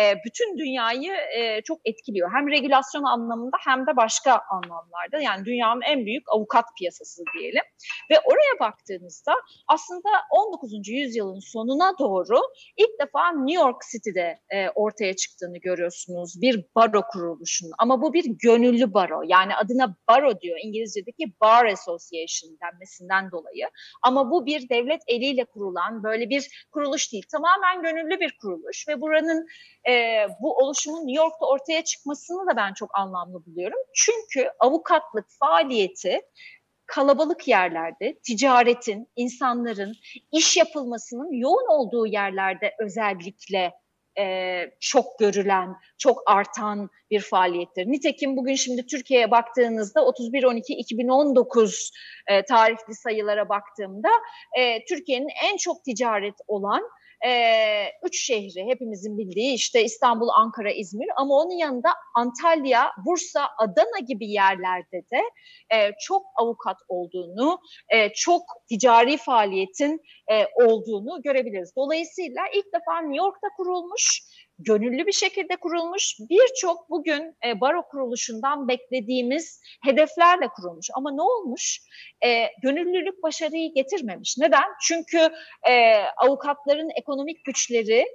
e, bütün dünyayı e, çok etkiliyor. Hem regülasyon anlamında hem de başka anlamlarda. Yani dünyanın en büyük avukat piyasası diyelim. Ve oraya baktığınızda aslında 19. yüzyılın sonuna doğru ilk defa New York City'de e, ortaya çıktığını görüyorsunuz. Bir baro kuruluşunun. Ama bu bir gönüllü baro. Yani adına baro diyor İngilizce'deki Bar Association denmesinden dolayı. Ama bu bir devlet eliyle kurulan böyle bir kuruluş değil. Tamamen gönüllü bir kuruluş ve buranın e, bu oluşumun New York'ta ortaya çıkmasını da ben çok anlamlı buluyorum. Çünkü avukatlık faaliyeti kalabalık yerlerde, ticaretin, insanların, iş yapılmasının yoğun olduğu yerlerde özellikle e, çok görülen, çok artan bir faaliyettir. Nitekim bugün şimdi Türkiye'ye baktığınızda 31-12-2019 e, tarihli sayılara baktığımda e, Türkiye'nin en çok ticaret olan e, üç şehri hepimizin bildiği işte İstanbul, Ankara, İzmir ama onun yanında Antalya, Bursa, Adana gibi yerlerde de e, çok avukat olduğunu, e, çok ticari faaliyetin e, olduğunu görebiliriz. Dolayısıyla ilk defa New York'ta kurulmuş gönüllü bir şekilde kurulmuş. Birçok bugün e, baro kuruluşundan beklediğimiz hedeflerle kurulmuş. Ama ne olmuş? E, gönüllülük başarıyı getirmemiş. Neden? Çünkü e, avukatların ekonomik güçleri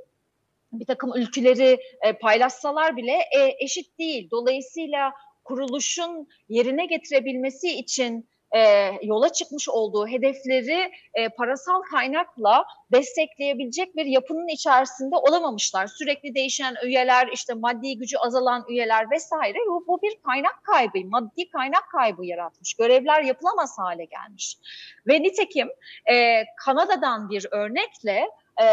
bir takım ülkeleri e, paylaşsalar bile e, eşit değil. Dolayısıyla kuruluşun yerine getirebilmesi için e, yola çıkmış olduğu hedefleri e, parasal kaynakla destekleyebilecek bir yapının içerisinde olamamışlar. Sürekli değişen üyeler, işte maddi gücü azalan üyeler vesaire bu, bu bir kaynak kaybı, maddi kaynak kaybı yaratmış. Görevler yapılamaz hale gelmiş. Ve nitekim e, Kanada'dan bir örnekle e,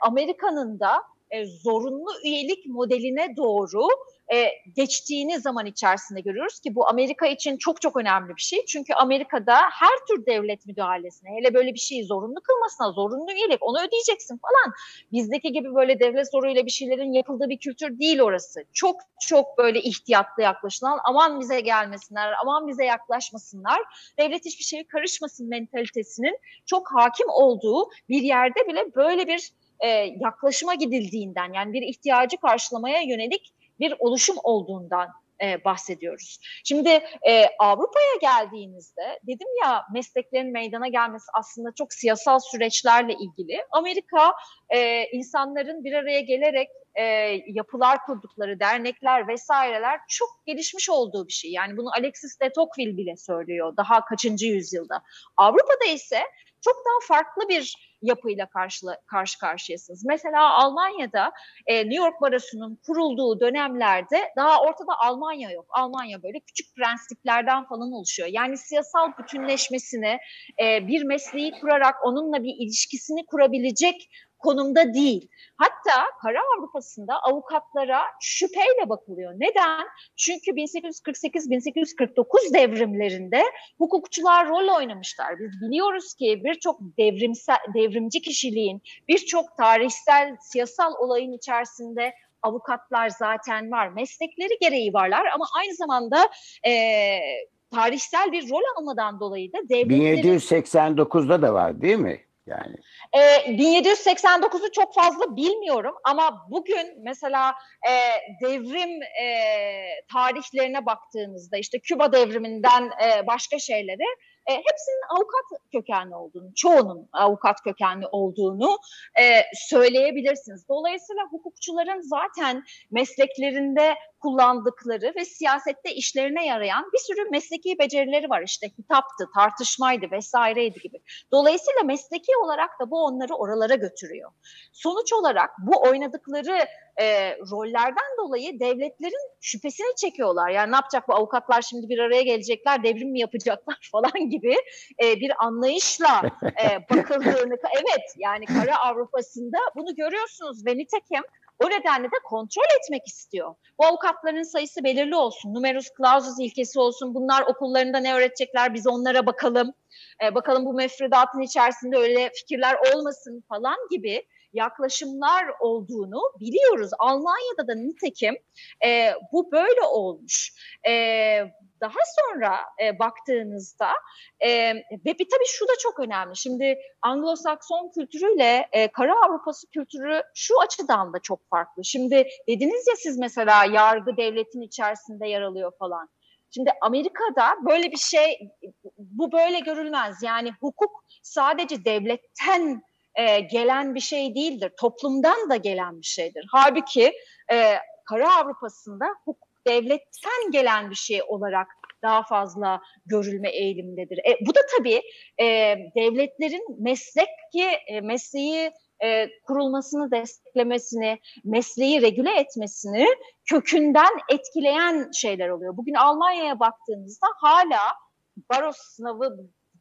Amerika'nın da e, zorunlu üyelik modeline doğru e, geçtiğini zaman içerisinde görüyoruz ki bu Amerika için çok çok önemli bir şey. Çünkü Amerika'da her tür devlet müdahalesine hele böyle bir şeyi zorunlu kılmasına zorunlu üyelik onu ödeyeceksin falan. Bizdeki gibi böyle devlet zoruyla bir şeylerin yapıldığı bir kültür değil orası. Çok çok böyle ihtiyatlı yaklaşılan aman bize gelmesinler aman bize yaklaşmasınlar devlet hiçbir şeye karışmasın mentalitesinin çok hakim olduğu bir yerde bile böyle bir e, yaklaşıma gidildiğinden yani bir ihtiyacı karşılamaya yönelik bir oluşum olduğundan e, bahsediyoruz. Şimdi e, Avrupa'ya geldiğinizde dedim ya mesleklerin meydana gelmesi aslında çok siyasal süreçlerle ilgili. Amerika e, insanların bir araya gelerek e, yapılar kurdukları dernekler vesaireler çok gelişmiş olduğu bir şey. Yani bunu Alexis de Tocqueville bile söylüyor daha kaçıncı yüzyılda. Avrupa'da ise çok daha farklı bir yapıyla karşı, karşı karşıyasınız. Mesela Almanya'da e, New York Barosu'nun kurulduğu dönemlerde daha ortada Almanya yok. Almanya böyle küçük prensiplerden falan oluşuyor. Yani siyasal bütünleşmesini e, bir mesleği kurarak onunla bir ilişkisini kurabilecek konumda değil. Hatta para Avrupa'sında avukatlara şüpheyle bakılıyor. Neden? Çünkü 1848-1849 devrimlerinde hukukçular rol oynamışlar. Biz biliyoruz ki birçok devrimci kişiliğin, birçok tarihsel, siyasal olayın içerisinde avukatlar zaten var. Meslekleri gereği varlar ama aynı zamanda e, tarihsel bir rol almadan dolayı da devletlerin... 1789'da da var değil mi? Yani. E, 1789'u çok fazla bilmiyorum ama bugün mesela e, devrim e, tarihlerine baktığınızda işte Küba devriminden e, başka şeyleri e, hepsinin avukat kökenli olduğunu, çoğunun avukat kökenli olduğunu e, söyleyebilirsiniz. Dolayısıyla hukukçuların zaten mesleklerinde kullandıkları ve siyasette işlerine yarayan bir sürü mesleki becerileri var. İşte hitaptı, tartışmaydı vesaireydi gibi. Dolayısıyla mesleki olarak da bu onları oralara götürüyor. Sonuç olarak bu oynadıkları e, rollerden dolayı devletlerin şüphesini çekiyorlar. Yani ne yapacak bu avukatlar şimdi bir araya gelecekler, devrim mi yapacaklar falan gibi e, bir anlayışla e, bakıldığını, evet yani Kara Avrupa'sında bunu görüyorsunuz ve nitekim o nedenle de kontrol etmek istiyor. Bu avukatların sayısı belirli olsun. Numerus clausus ilkesi olsun. Bunlar okullarında ne öğretecekler biz onlara bakalım. Ee, bakalım bu mefredatın içerisinde öyle fikirler olmasın falan gibi yaklaşımlar olduğunu biliyoruz. Almanya'da da nitekim e, bu böyle olmuş. E, daha sonra e, baktığınızda e, ve bir tabii şu da çok önemli. Şimdi Anglo-Sakson kültürüyle e, Kara Avrupası kültürü şu açıdan da çok farklı. Şimdi dediniz ya siz mesela yargı devletin içerisinde yer alıyor falan. Şimdi Amerika'da böyle bir şey bu böyle görülmez. Yani hukuk sadece devletten e, gelen bir şey değildir. Toplumdan da gelen bir şeydir. Halbuki e, Kara Avrupa'sında hukuk devletten gelen bir şey olarak daha fazla görülme eğilimindedir. E, bu da tabii e, devletlerin meslek ki e, mesleği e, kurulmasını desteklemesini, mesleği regüle etmesini kökünden etkileyen şeyler oluyor. Bugün Almanya'ya baktığınızda hala baro sınavı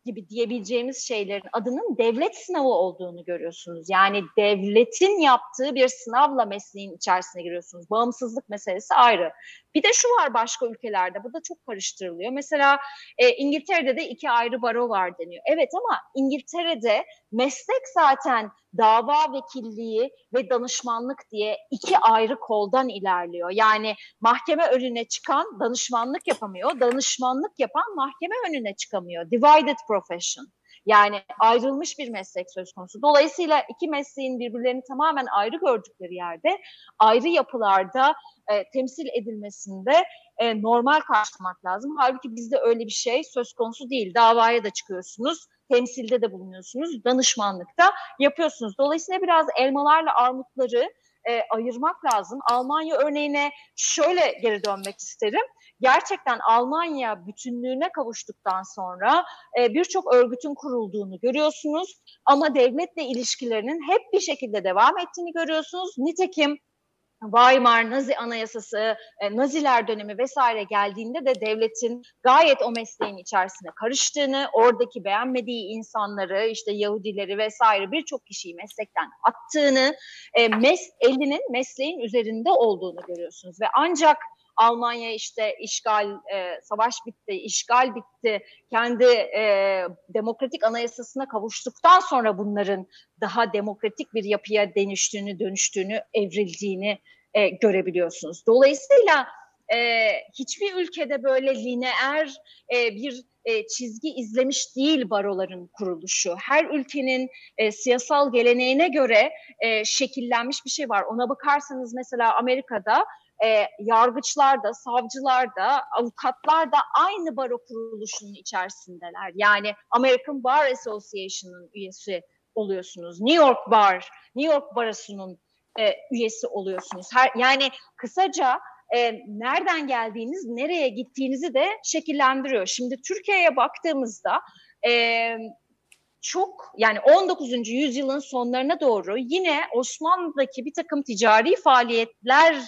gibi diyebileceğimiz şeylerin adının devlet sınavı olduğunu görüyorsunuz. Yani devletin yaptığı bir sınavla mesleğin içerisine giriyorsunuz. Bağımsızlık meselesi ayrı. Bir de şu var başka ülkelerde, bu da çok karıştırılıyor. Mesela e, İngiltere'de de iki ayrı baro var deniyor. Evet ama İngiltere'de meslek zaten dava vekilliği ve danışmanlık diye iki ayrı koldan ilerliyor. Yani mahkeme önüne çıkan danışmanlık yapamıyor, danışmanlık yapan mahkeme önüne çıkamıyor. Divided profession. Yani ayrılmış bir meslek söz konusu. Dolayısıyla iki mesleğin birbirlerini tamamen ayrı gördükleri yerde ayrı yapılarda e, temsil edilmesinde e, normal karşılamak lazım. Halbuki bizde öyle bir şey söz konusu değil. Davaya da çıkıyorsunuz temsilde de bulunuyorsunuz, danışmanlıkta yapıyorsunuz. Dolayısıyla biraz elmalarla armutları e, ayırmak lazım. Almanya örneğine şöyle geri dönmek isterim. Gerçekten Almanya bütünlüğüne kavuştuktan sonra e, birçok örgütün kurulduğunu görüyorsunuz ama devletle ilişkilerinin hep bir şekilde devam ettiğini görüyorsunuz. Nitekim Weimar Nazi Anayasası, e, Naziler dönemi vesaire geldiğinde de devletin gayet o mesleğin içerisine karıştığını, oradaki beğenmediği insanları, işte Yahudileri vesaire birçok kişiyi meslekten attığını, e, mes elinin mesleğin üzerinde olduğunu görüyorsunuz. Ve ancak Almanya işte işgal, e, savaş bitti, işgal bitti, kendi e, demokratik anayasasına kavuştuktan sonra bunların daha demokratik bir yapıya dönüştüğünü, dönüştüğünü, evrildiğini e, görebiliyorsunuz. Dolayısıyla e, hiçbir ülkede böyle lineer e, bir e, çizgi izlemiş değil baroların kuruluşu. Her ülkenin e, siyasal geleneğine göre e, şekillenmiş bir şey var. Ona bakarsanız mesela Amerika'da e, yargıçlar da, savcılar da, avukatlar da aynı baro kuruluşunun içerisindeler. Yani American Bar Association'ın üyesi oluyorsunuz. New York Bar, New York Barosu'nun e, üyesi oluyorsunuz. Her, yani kısaca e, nereden geldiğiniz, nereye gittiğinizi de şekillendiriyor. Şimdi Türkiye'ye baktığımızda e, çok yani 19. yüzyılın sonlarına doğru yine Osmanlı'daki bir takım ticari faaliyetlerle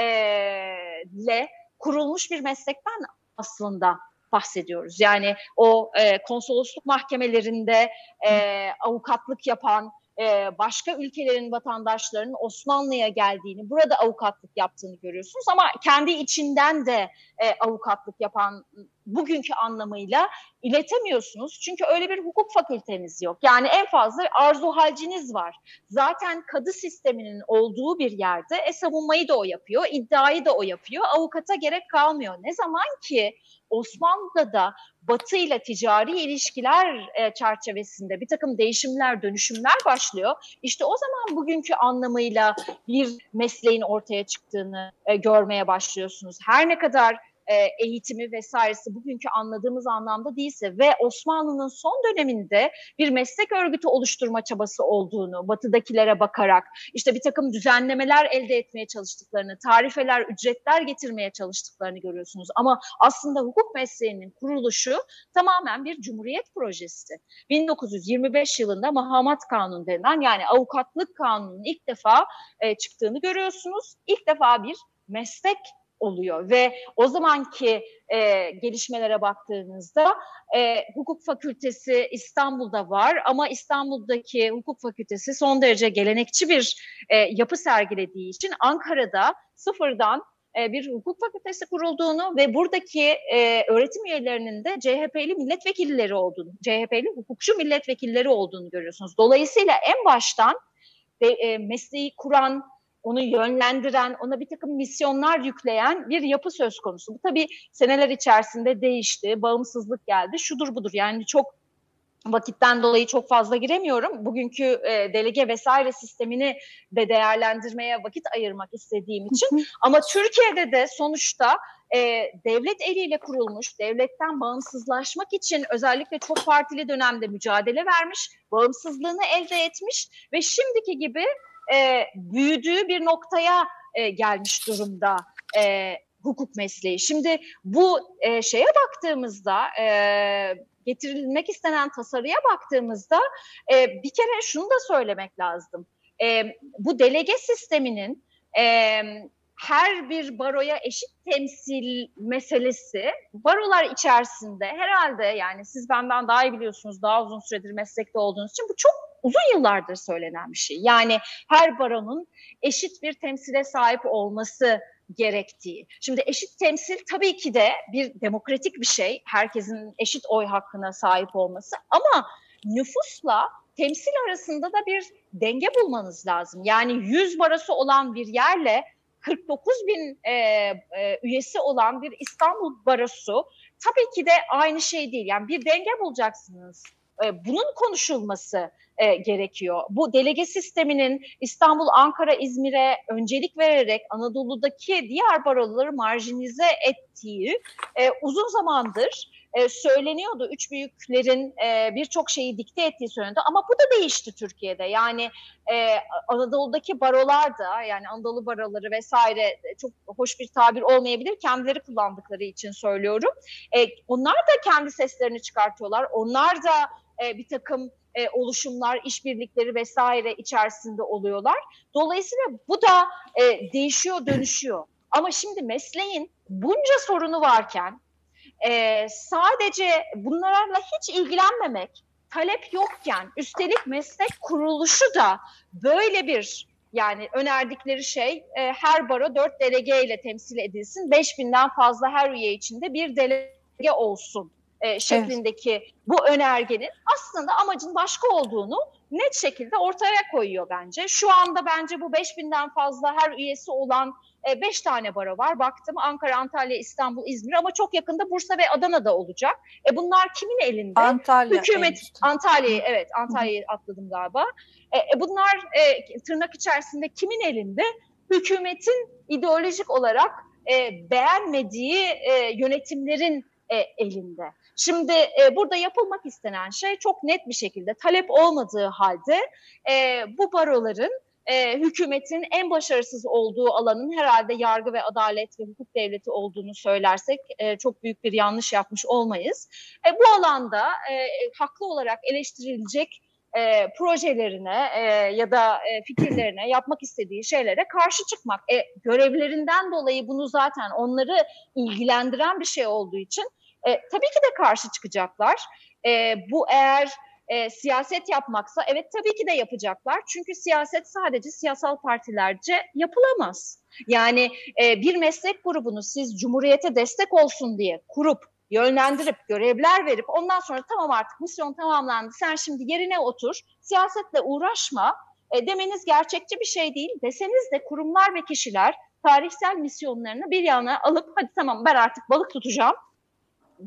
e, kurulmuş bir meslekten aslında bahsediyoruz. Yani o e, konsolosluk mahkemelerinde e, avukatlık yapan, e, başka ülkelerin vatandaşlarının Osmanlı'ya geldiğini, burada avukatlık yaptığını görüyorsunuz. Ama kendi içinden de e, avukatlık yapan bugünkü anlamıyla iletemiyorsunuz. Çünkü öyle bir hukuk fakülteniz yok. Yani en fazla arzu halciniz var. Zaten kadı sisteminin olduğu bir yerde e, savunmayı da o yapıyor, iddiayı da o yapıyor. Avukata gerek kalmıyor. Ne zaman ki Osmanlı'da da Batı ile ticari ilişkiler e, çerçevesinde bir takım değişimler, dönüşümler başlıyor. İşte o zaman bugünkü anlamıyla bir mesleğin ortaya çıktığını e, görmeye başlıyorsunuz. Her ne kadar e, eğitimi vesairesi bugünkü anladığımız anlamda değilse ve Osmanlı'nın son döneminde bir meslek örgütü oluşturma çabası olduğunu batıdakilere bakarak işte bir takım düzenlemeler elde etmeye çalıştıklarını, tarifeler, ücretler getirmeye çalıştıklarını görüyorsunuz. Ama aslında hukuk mesleğinin kuruluşu tamamen bir cumhuriyet projesi. 1925 yılında Mahamat Kanunu denilen yani avukatlık kanunun ilk defa e, çıktığını görüyorsunuz. İlk defa bir meslek oluyor ve o zamanki e, gelişmelere baktığınızda e, hukuk fakültesi İstanbul'da var ama İstanbul'daki hukuk fakültesi son derece gelenekçi bir e, yapı sergilediği için Ankara'da sıfırdan e, bir hukuk fakültesi kurulduğunu ve buradaki e, öğretim üyelerinin de CHP'li milletvekilleri olduğunu, CHP'li hukukçu milletvekilleri olduğunu görüyorsunuz. Dolayısıyla en baştan de, e, mesleği kuran, onu yönlendiren, ona bir takım misyonlar yükleyen bir yapı söz konusu. Bu tabii seneler içerisinde değişti, bağımsızlık geldi, şudur budur. Yani çok vakitten dolayı çok fazla giremiyorum. Bugünkü e, delege vesaire sistemini de değerlendirmeye vakit ayırmak istediğim için. Ama Türkiye'de de sonuçta e, devlet eliyle kurulmuş, devletten bağımsızlaşmak için özellikle çok partili dönemde mücadele vermiş, bağımsızlığını elde etmiş ve şimdiki gibi e, büyüdüğü bir noktaya e, gelmiş durumda e, hukuk mesleği. Şimdi bu e, şeye baktığımızda e, getirilmek istenen tasarıya baktığımızda e, bir kere şunu da söylemek lazım. E, bu delege sisteminin e, her bir baroya eşit temsil meselesi barolar içerisinde herhalde yani siz benden daha iyi biliyorsunuz daha uzun süredir meslekte olduğunuz için bu çok uzun yıllardır söylenen bir şey. Yani her baronun eşit bir temsile sahip olması gerektiği. Şimdi eşit temsil tabii ki de bir demokratik bir şey. Herkesin eşit oy hakkına sahip olması ama nüfusla temsil arasında da bir denge bulmanız lazım. Yani 100 barosu olan bir yerle 49 bin e, e, üyesi olan bir İstanbul Barosu tabii ki de aynı şey değil. Yani bir denge bulacaksınız. E, bunun konuşulması e, gerekiyor. Bu delege sisteminin İstanbul, Ankara, İzmir'e öncelik vererek Anadolu'daki diğer baroları marjinize ettiği e, uzun zamandır e, söyleniyordu. Üç büyüklerin e, birçok şeyi dikte ettiği söyleniyordu ama bu da değişti Türkiye'de. Yani e, Anadolu'daki barolar da yani Anadolu baroları vesaire çok hoş bir tabir olmayabilir. Kendileri kullandıkları için söylüyorum. E, onlar da kendi seslerini çıkartıyorlar. Onlar da e, bir takım e, oluşumlar, işbirlikleri vesaire içerisinde oluyorlar. Dolayısıyla bu da e, değişiyor, dönüşüyor. Ama şimdi mesleğin bunca sorunu varken e, sadece bunlarla hiç ilgilenmemek, talep yokken, üstelik meslek kuruluşu da böyle bir yani önerdikleri şey e, her baro dört delege ile temsil edilsin. 5000'den fazla her üye içinde bir delege olsun e, şeklindeki evet. bu önergenin aslında amacın başka olduğunu net şekilde ortaya koyuyor bence. Şu anda bence bu 5000'den fazla her üyesi olan 5 e, tane baro var. Baktım Ankara, Antalya, İstanbul, İzmir ama çok yakında Bursa ve Adana'da olacak. E bunlar kimin elinde? Antalya. Hükümet Antalya'yı evet Antalya'yı atladım galiba. E, e bunlar e, tırnak içerisinde kimin elinde? hükümetin ideolojik olarak e, beğenmediği e, yönetimlerin e, elinde. Şimdi e, burada yapılmak istenen şey çok net bir şekilde talep olmadığı halde e, bu baroların e, hükümetin en başarısız olduğu alanın herhalde yargı ve adalet ve hukuk devleti olduğunu söylersek e, çok büyük bir yanlış yapmış olmayız. E, bu alanda e, haklı olarak eleştirilecek e, projelerine e, ya da e, fikirlerine yapmak istediği şeylere karşı çıkmak. E, görevlerinden dolayı bunu zaten onları ilgilendiren bir şey olduğu için e, tabii ki de karşı çıkacaklar. E, bu eğer e, siyaset yapmaksa evet tabii ki de yapacaklar. Çünkü siyaset sadece siyasal partilerce yapılamaz. Yani e, bir meslek grubunu siz Cumhuriyete destek olsun diye kurup yönlendirip görevler verip ondan sonra tamam artık misyon tamamlandı sen şimdi yerine otur siyasetle uğraşma e, demeniz gerçekçi bir şey değil deseniz de kurumlar ve kişiler tarihsel misyonlarını bir yana alıp hadi tamam ben artık balık tutacağım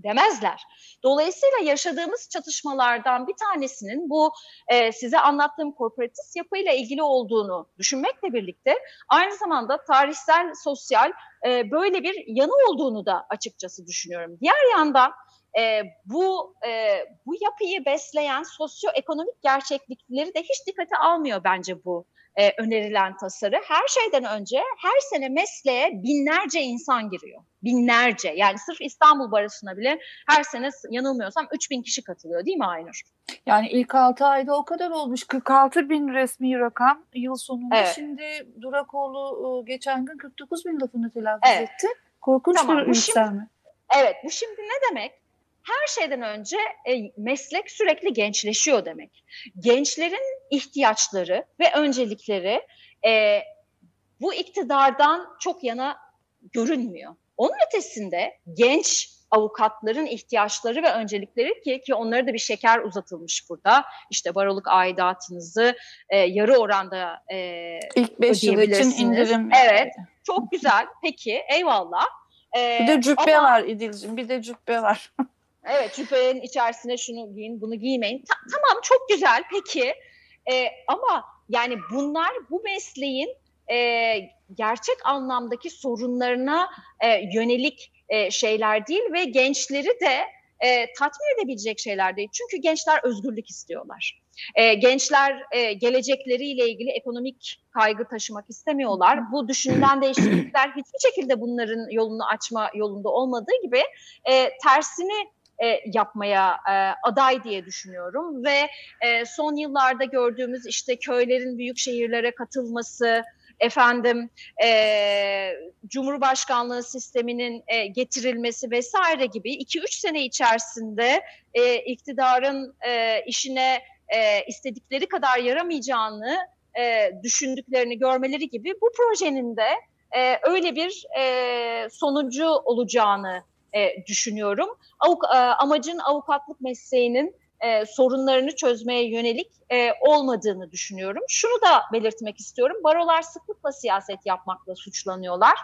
demezler. Dolayısıyla yaşadığımız çatışmalardan bir tanesinin bu e, size anlattığım korporatist yapıyla ilgili olduğunu düşünmekle birlikte aynı zamanda tarihsel, sosyal e, böyle bir yanı olduğunu da açıkçası düşünüyorum. Diğer yandan e, bu e, bu yapıyı besleyen sosyoekonomik gerçeklikleri de hiç dikkate almıyor bence bu e, önerilen tasarı. Her şeyden önce her sene mesleğe binlerce insan giriyor. Binlerce. Yani sırf İstanbul Barosu'na bile her sene yanılmıyorsam 3000 kişi katılıyor değil mi Aynur? Yani ilk 6 ayda o kadar olmuş. 46 bin resmi rakam yıl sonunda. Evet. Şimdi Durakoğlu geçen gün 49 bin lafını telaffuz evet. etti. Korkunç tamam, bir yükselme. Evet bu şimdi ne demek? Her şeyden önce e, meslek sürekli gençleşiyor demek. Gençlerin ihtiyaçları ve öncelikleri e, bu iktidardan çok yana görünmüyor. Onun ötesinde genç avukatların ihtiyaçları ve öncelikleri ki ki onlara da bir şeker uzatılmış burada. İşte baroluk aidatınızı e, yarı oranda e, ilk 5 yıl için indirim. Evet. Çok güzel. Peki eyvallah. Ee, bir de cübbe ama, var İdil'cim bir de cübbe var. Evet cübbenin içerisine şunu giyin bunu giymeyin. Ta- tamam çok güzel peki e, ama yani bunlar bu mesleğin e, gerçek anlamdaki sorunlarına e, yönelik e, şeyler değil ve gençleri de e, tatmin edebilecek şeyler değil. Çünkü gençler özgürlük istiyorlar. E, gençler e, gelecekleriyle ilgili ekonomik kaygı taşımak istemiyorlar. Bu düşünülen değişiklikler hiçbir şekilde bunların yolunu açma yolunda olmadığı gibi e, tersini e, yapmaya e, aday diye düşünüyorum. Ve e, son yıllarda gördüğümüz işte köylerin büyük şehirlere katılması, efendim e, Cumhurbaşkanlığı sisteminin e, getirilmesi vesaire gibi 2-3 sene içerisinde e, iktidarın e, işine e, istedikleri kadar yaramayacağını e, düşündüklerini görmeleri gibi bu projenin de e, öyle bir e, sonucu olacağını e, düşünüyorum. Avuk, e, amacın avukatlık mesleğinin e, sorunlarını çözmeye yönelik e, olmadığını düşünüyorum. Şunu da belirtmek istiyorum. Barolar sıklıkla siyaset yapmakla suçlanıyorlar.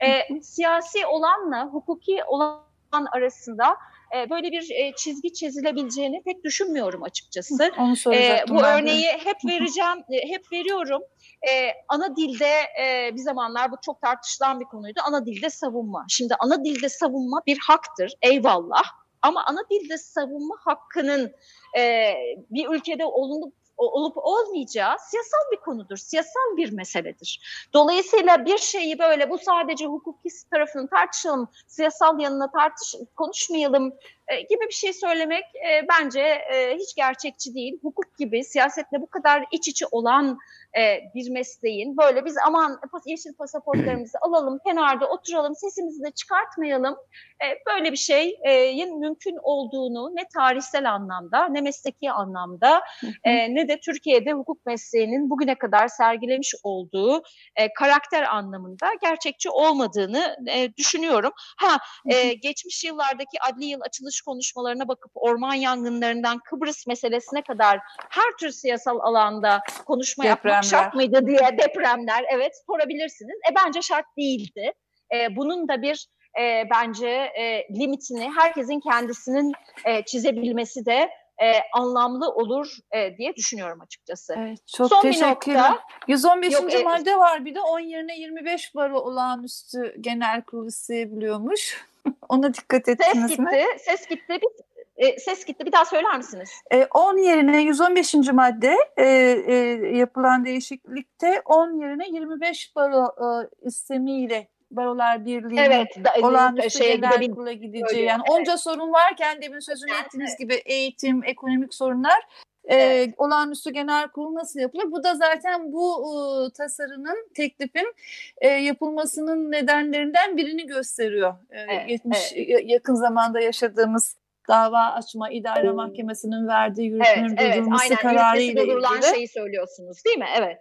E, siyasi olanla hukuki olan arasında e, böyle bir e, çizgi çizilebileceğini pek düşünmüyorum açıkçası. Onu e, bu örneği de. hep vereceğim, e, hep veriyorum. E, ana dilde e, bir zamanlar bu çok tartışılan bir konuydu. Ana dilde savunma. Şimdi ana dilde savunma bir haktır, eyvallah. Ama ana dilde savunma hakkının e, bir ülkede olunup olup olmayacağı siyasal bir konudur, siyasal bir meseledir. Dolayısıyla bir şeyi böyle bu sadece hukuki tarafını tartışalım, siyasal yanına tartış konuşmayalım e, gibi bir şey söylemek e, bence e, hiç gerçekçi değil. Hukuk gibi siyasetle bu kadar iç içe olan e, bir mesleğin böyle biz aman yeşil pasaportlarımızı alalım, kenarda oturalım, sesimizi de çıkartmayalım. E, böyle bir şeyin mümkün olduğunu ne tarihsel anlamda ne mesleki anlamda e, ne de Türkiye'de hukuk mesleğinin bugüne kadar sergilemiş olduğu e, karakter anlamında gerçekçi olmadığını e, düşünüyorum. Ha e, geçmiş yıllardaki adli yıl açılış konuşmalarına bakıp orman yangınlarından Kıbrıs meselesine kadar her tür siyasal alanda konuşma Deprem yapmak şart mıydı diye depremler evet sorabilirsiniz. E bence şart değildi. E, bunun da bir e, bence e, limitini herkesin kendisinin e, çizebilmesi de e, anlamlı olur e, diye düşünüyorum açıkçası. Evet, çok Son teşekkürler. Nokta, 115. Yok, e, madde var bir de 10 yerine 25 baro olağanüstü genel kurulu isteyebiliyormuş. Ona dikkat ettiniz ses mi? Gitti, ses gitti. Bir, e, ses gitti. Bir daha söyler misiniz? E, 10 yerine 115. madde e, e, yapılan değişiklikte 10 yerine 25 baro e, istemiyle Barolar Birliği evet, olağanüstü şeye genel kurula gideceği. Yani evet. onca sorun varken demin sözünü evet. ettiğiniz gibi eğitim, ekonomik sorunlar Evet. E, olağanüstü genel kurul nasıl yapılır? Bu da zaten bu e, tasarının, teklifin e, yapılmasının nedenlerinden birini gösteriyor. E, evet, 70 evet. yakın zamanda yaşadığımız dava açma idare mahkemesinin verdiği yürütmenin evet, evet, kararı ile ilgili. şeyi söylüyorsunuz değil mi? Evet.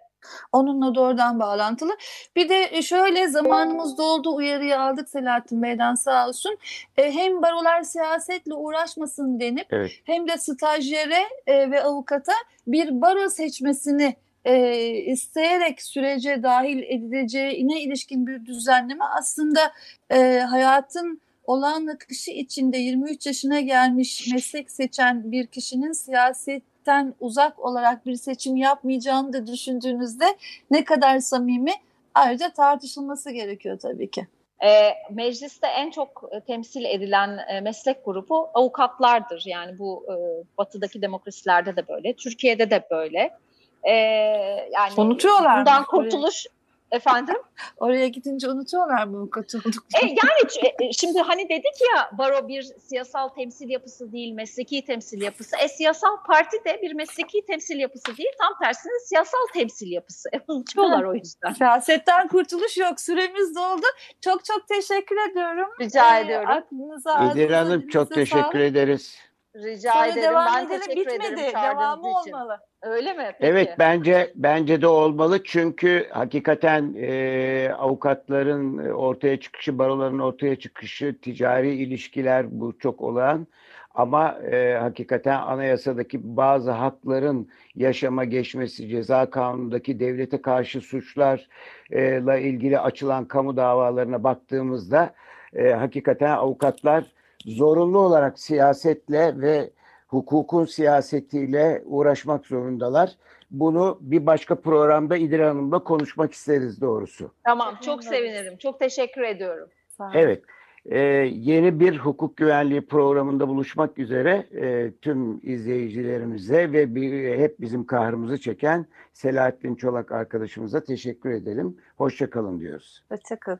Onunla doğrudan bağlantılı. Bir de e, şöyle zamanımız doldu uyarıyı aldık Selahattin Bey'den sağ olsun. E, hem barolar siyasetle uğraşmasın denip evet. hem de stajyere e, ve avukata bir baro seçmesini e, isteyerek sürece dahil edileceğine ilişkin bir düzenleme aslında e, hayatın olağan akışı içinde 23 yaşına gelmiş meslek seçen bir kişinin siyasetten uzak olarak bir seçim yapmayacağını da düşündüğünüzde ne kadar samimi ayrıca tartışılması gerekiyor tabii ki. E, mecliste en çok e, temsil edilen e, meslek grubu avukatlardır. Yani bu e, batıdaki demokrasilerde de böyle, Türkiye'de de böyle. E, yani Unutuyorlar bundan mı? kurtuluş Efendim? Oraya gidince unutuyorlar mı avukat olduklarını? E, yani e, şimdi hani dedik ya baro bir siyasal temsil yapısı değil, mesleki temsil yapısı. E siyasal parti de bir mesleki temsil yapısı değil, tam tersine siyasal temsil yapısı. E, unutuyorlar o yüzden. Siyasetten kurtuluş yok. Süremiz doldu. Çok çok teşekkür ediyorum. Rica ee, ediyorum. Aklınıza, Edir Hanım çok teşekkür sağlık. ederiz. Rica Sonra ederim. Devam ben edelim. teşekkür Bitmedi. ederim Devamı için. olmalı. Öyle mi? Peki. Evet bence bence de olmalı çünkü hakikaten e, avukatların ortaya çıkışı, baroların ortaya çıkışı, ticari ilişkiler bu çok olan. Ama e, hakikaten anayasadaki bazı hakların yaşama geçmesi, ceza kanunundaki devlete karşı suçlarla ilgili açılan kamu davalarına baktığımızda e, hakikaten avukatlar zorunlu olarak siyasetle ve hukukun siyasetiyle uğraşmak zorundalar. Bunu bir başka programda İdil Hanım'la konuşmak isteriz doğrusu. Tamam, çok sevinirim. Çok teşekkür ediyorum. Evet. Ee, yeni bir hukuk güvenliği programında buluşmak üzere e, tüm izleyicilerimize ve bir, hep bizim kahrımızı çeken Selahattin Çolak arkadaşımıza teşekkür edelim. Hoşçakalın diyoruz. Hoşçakalın.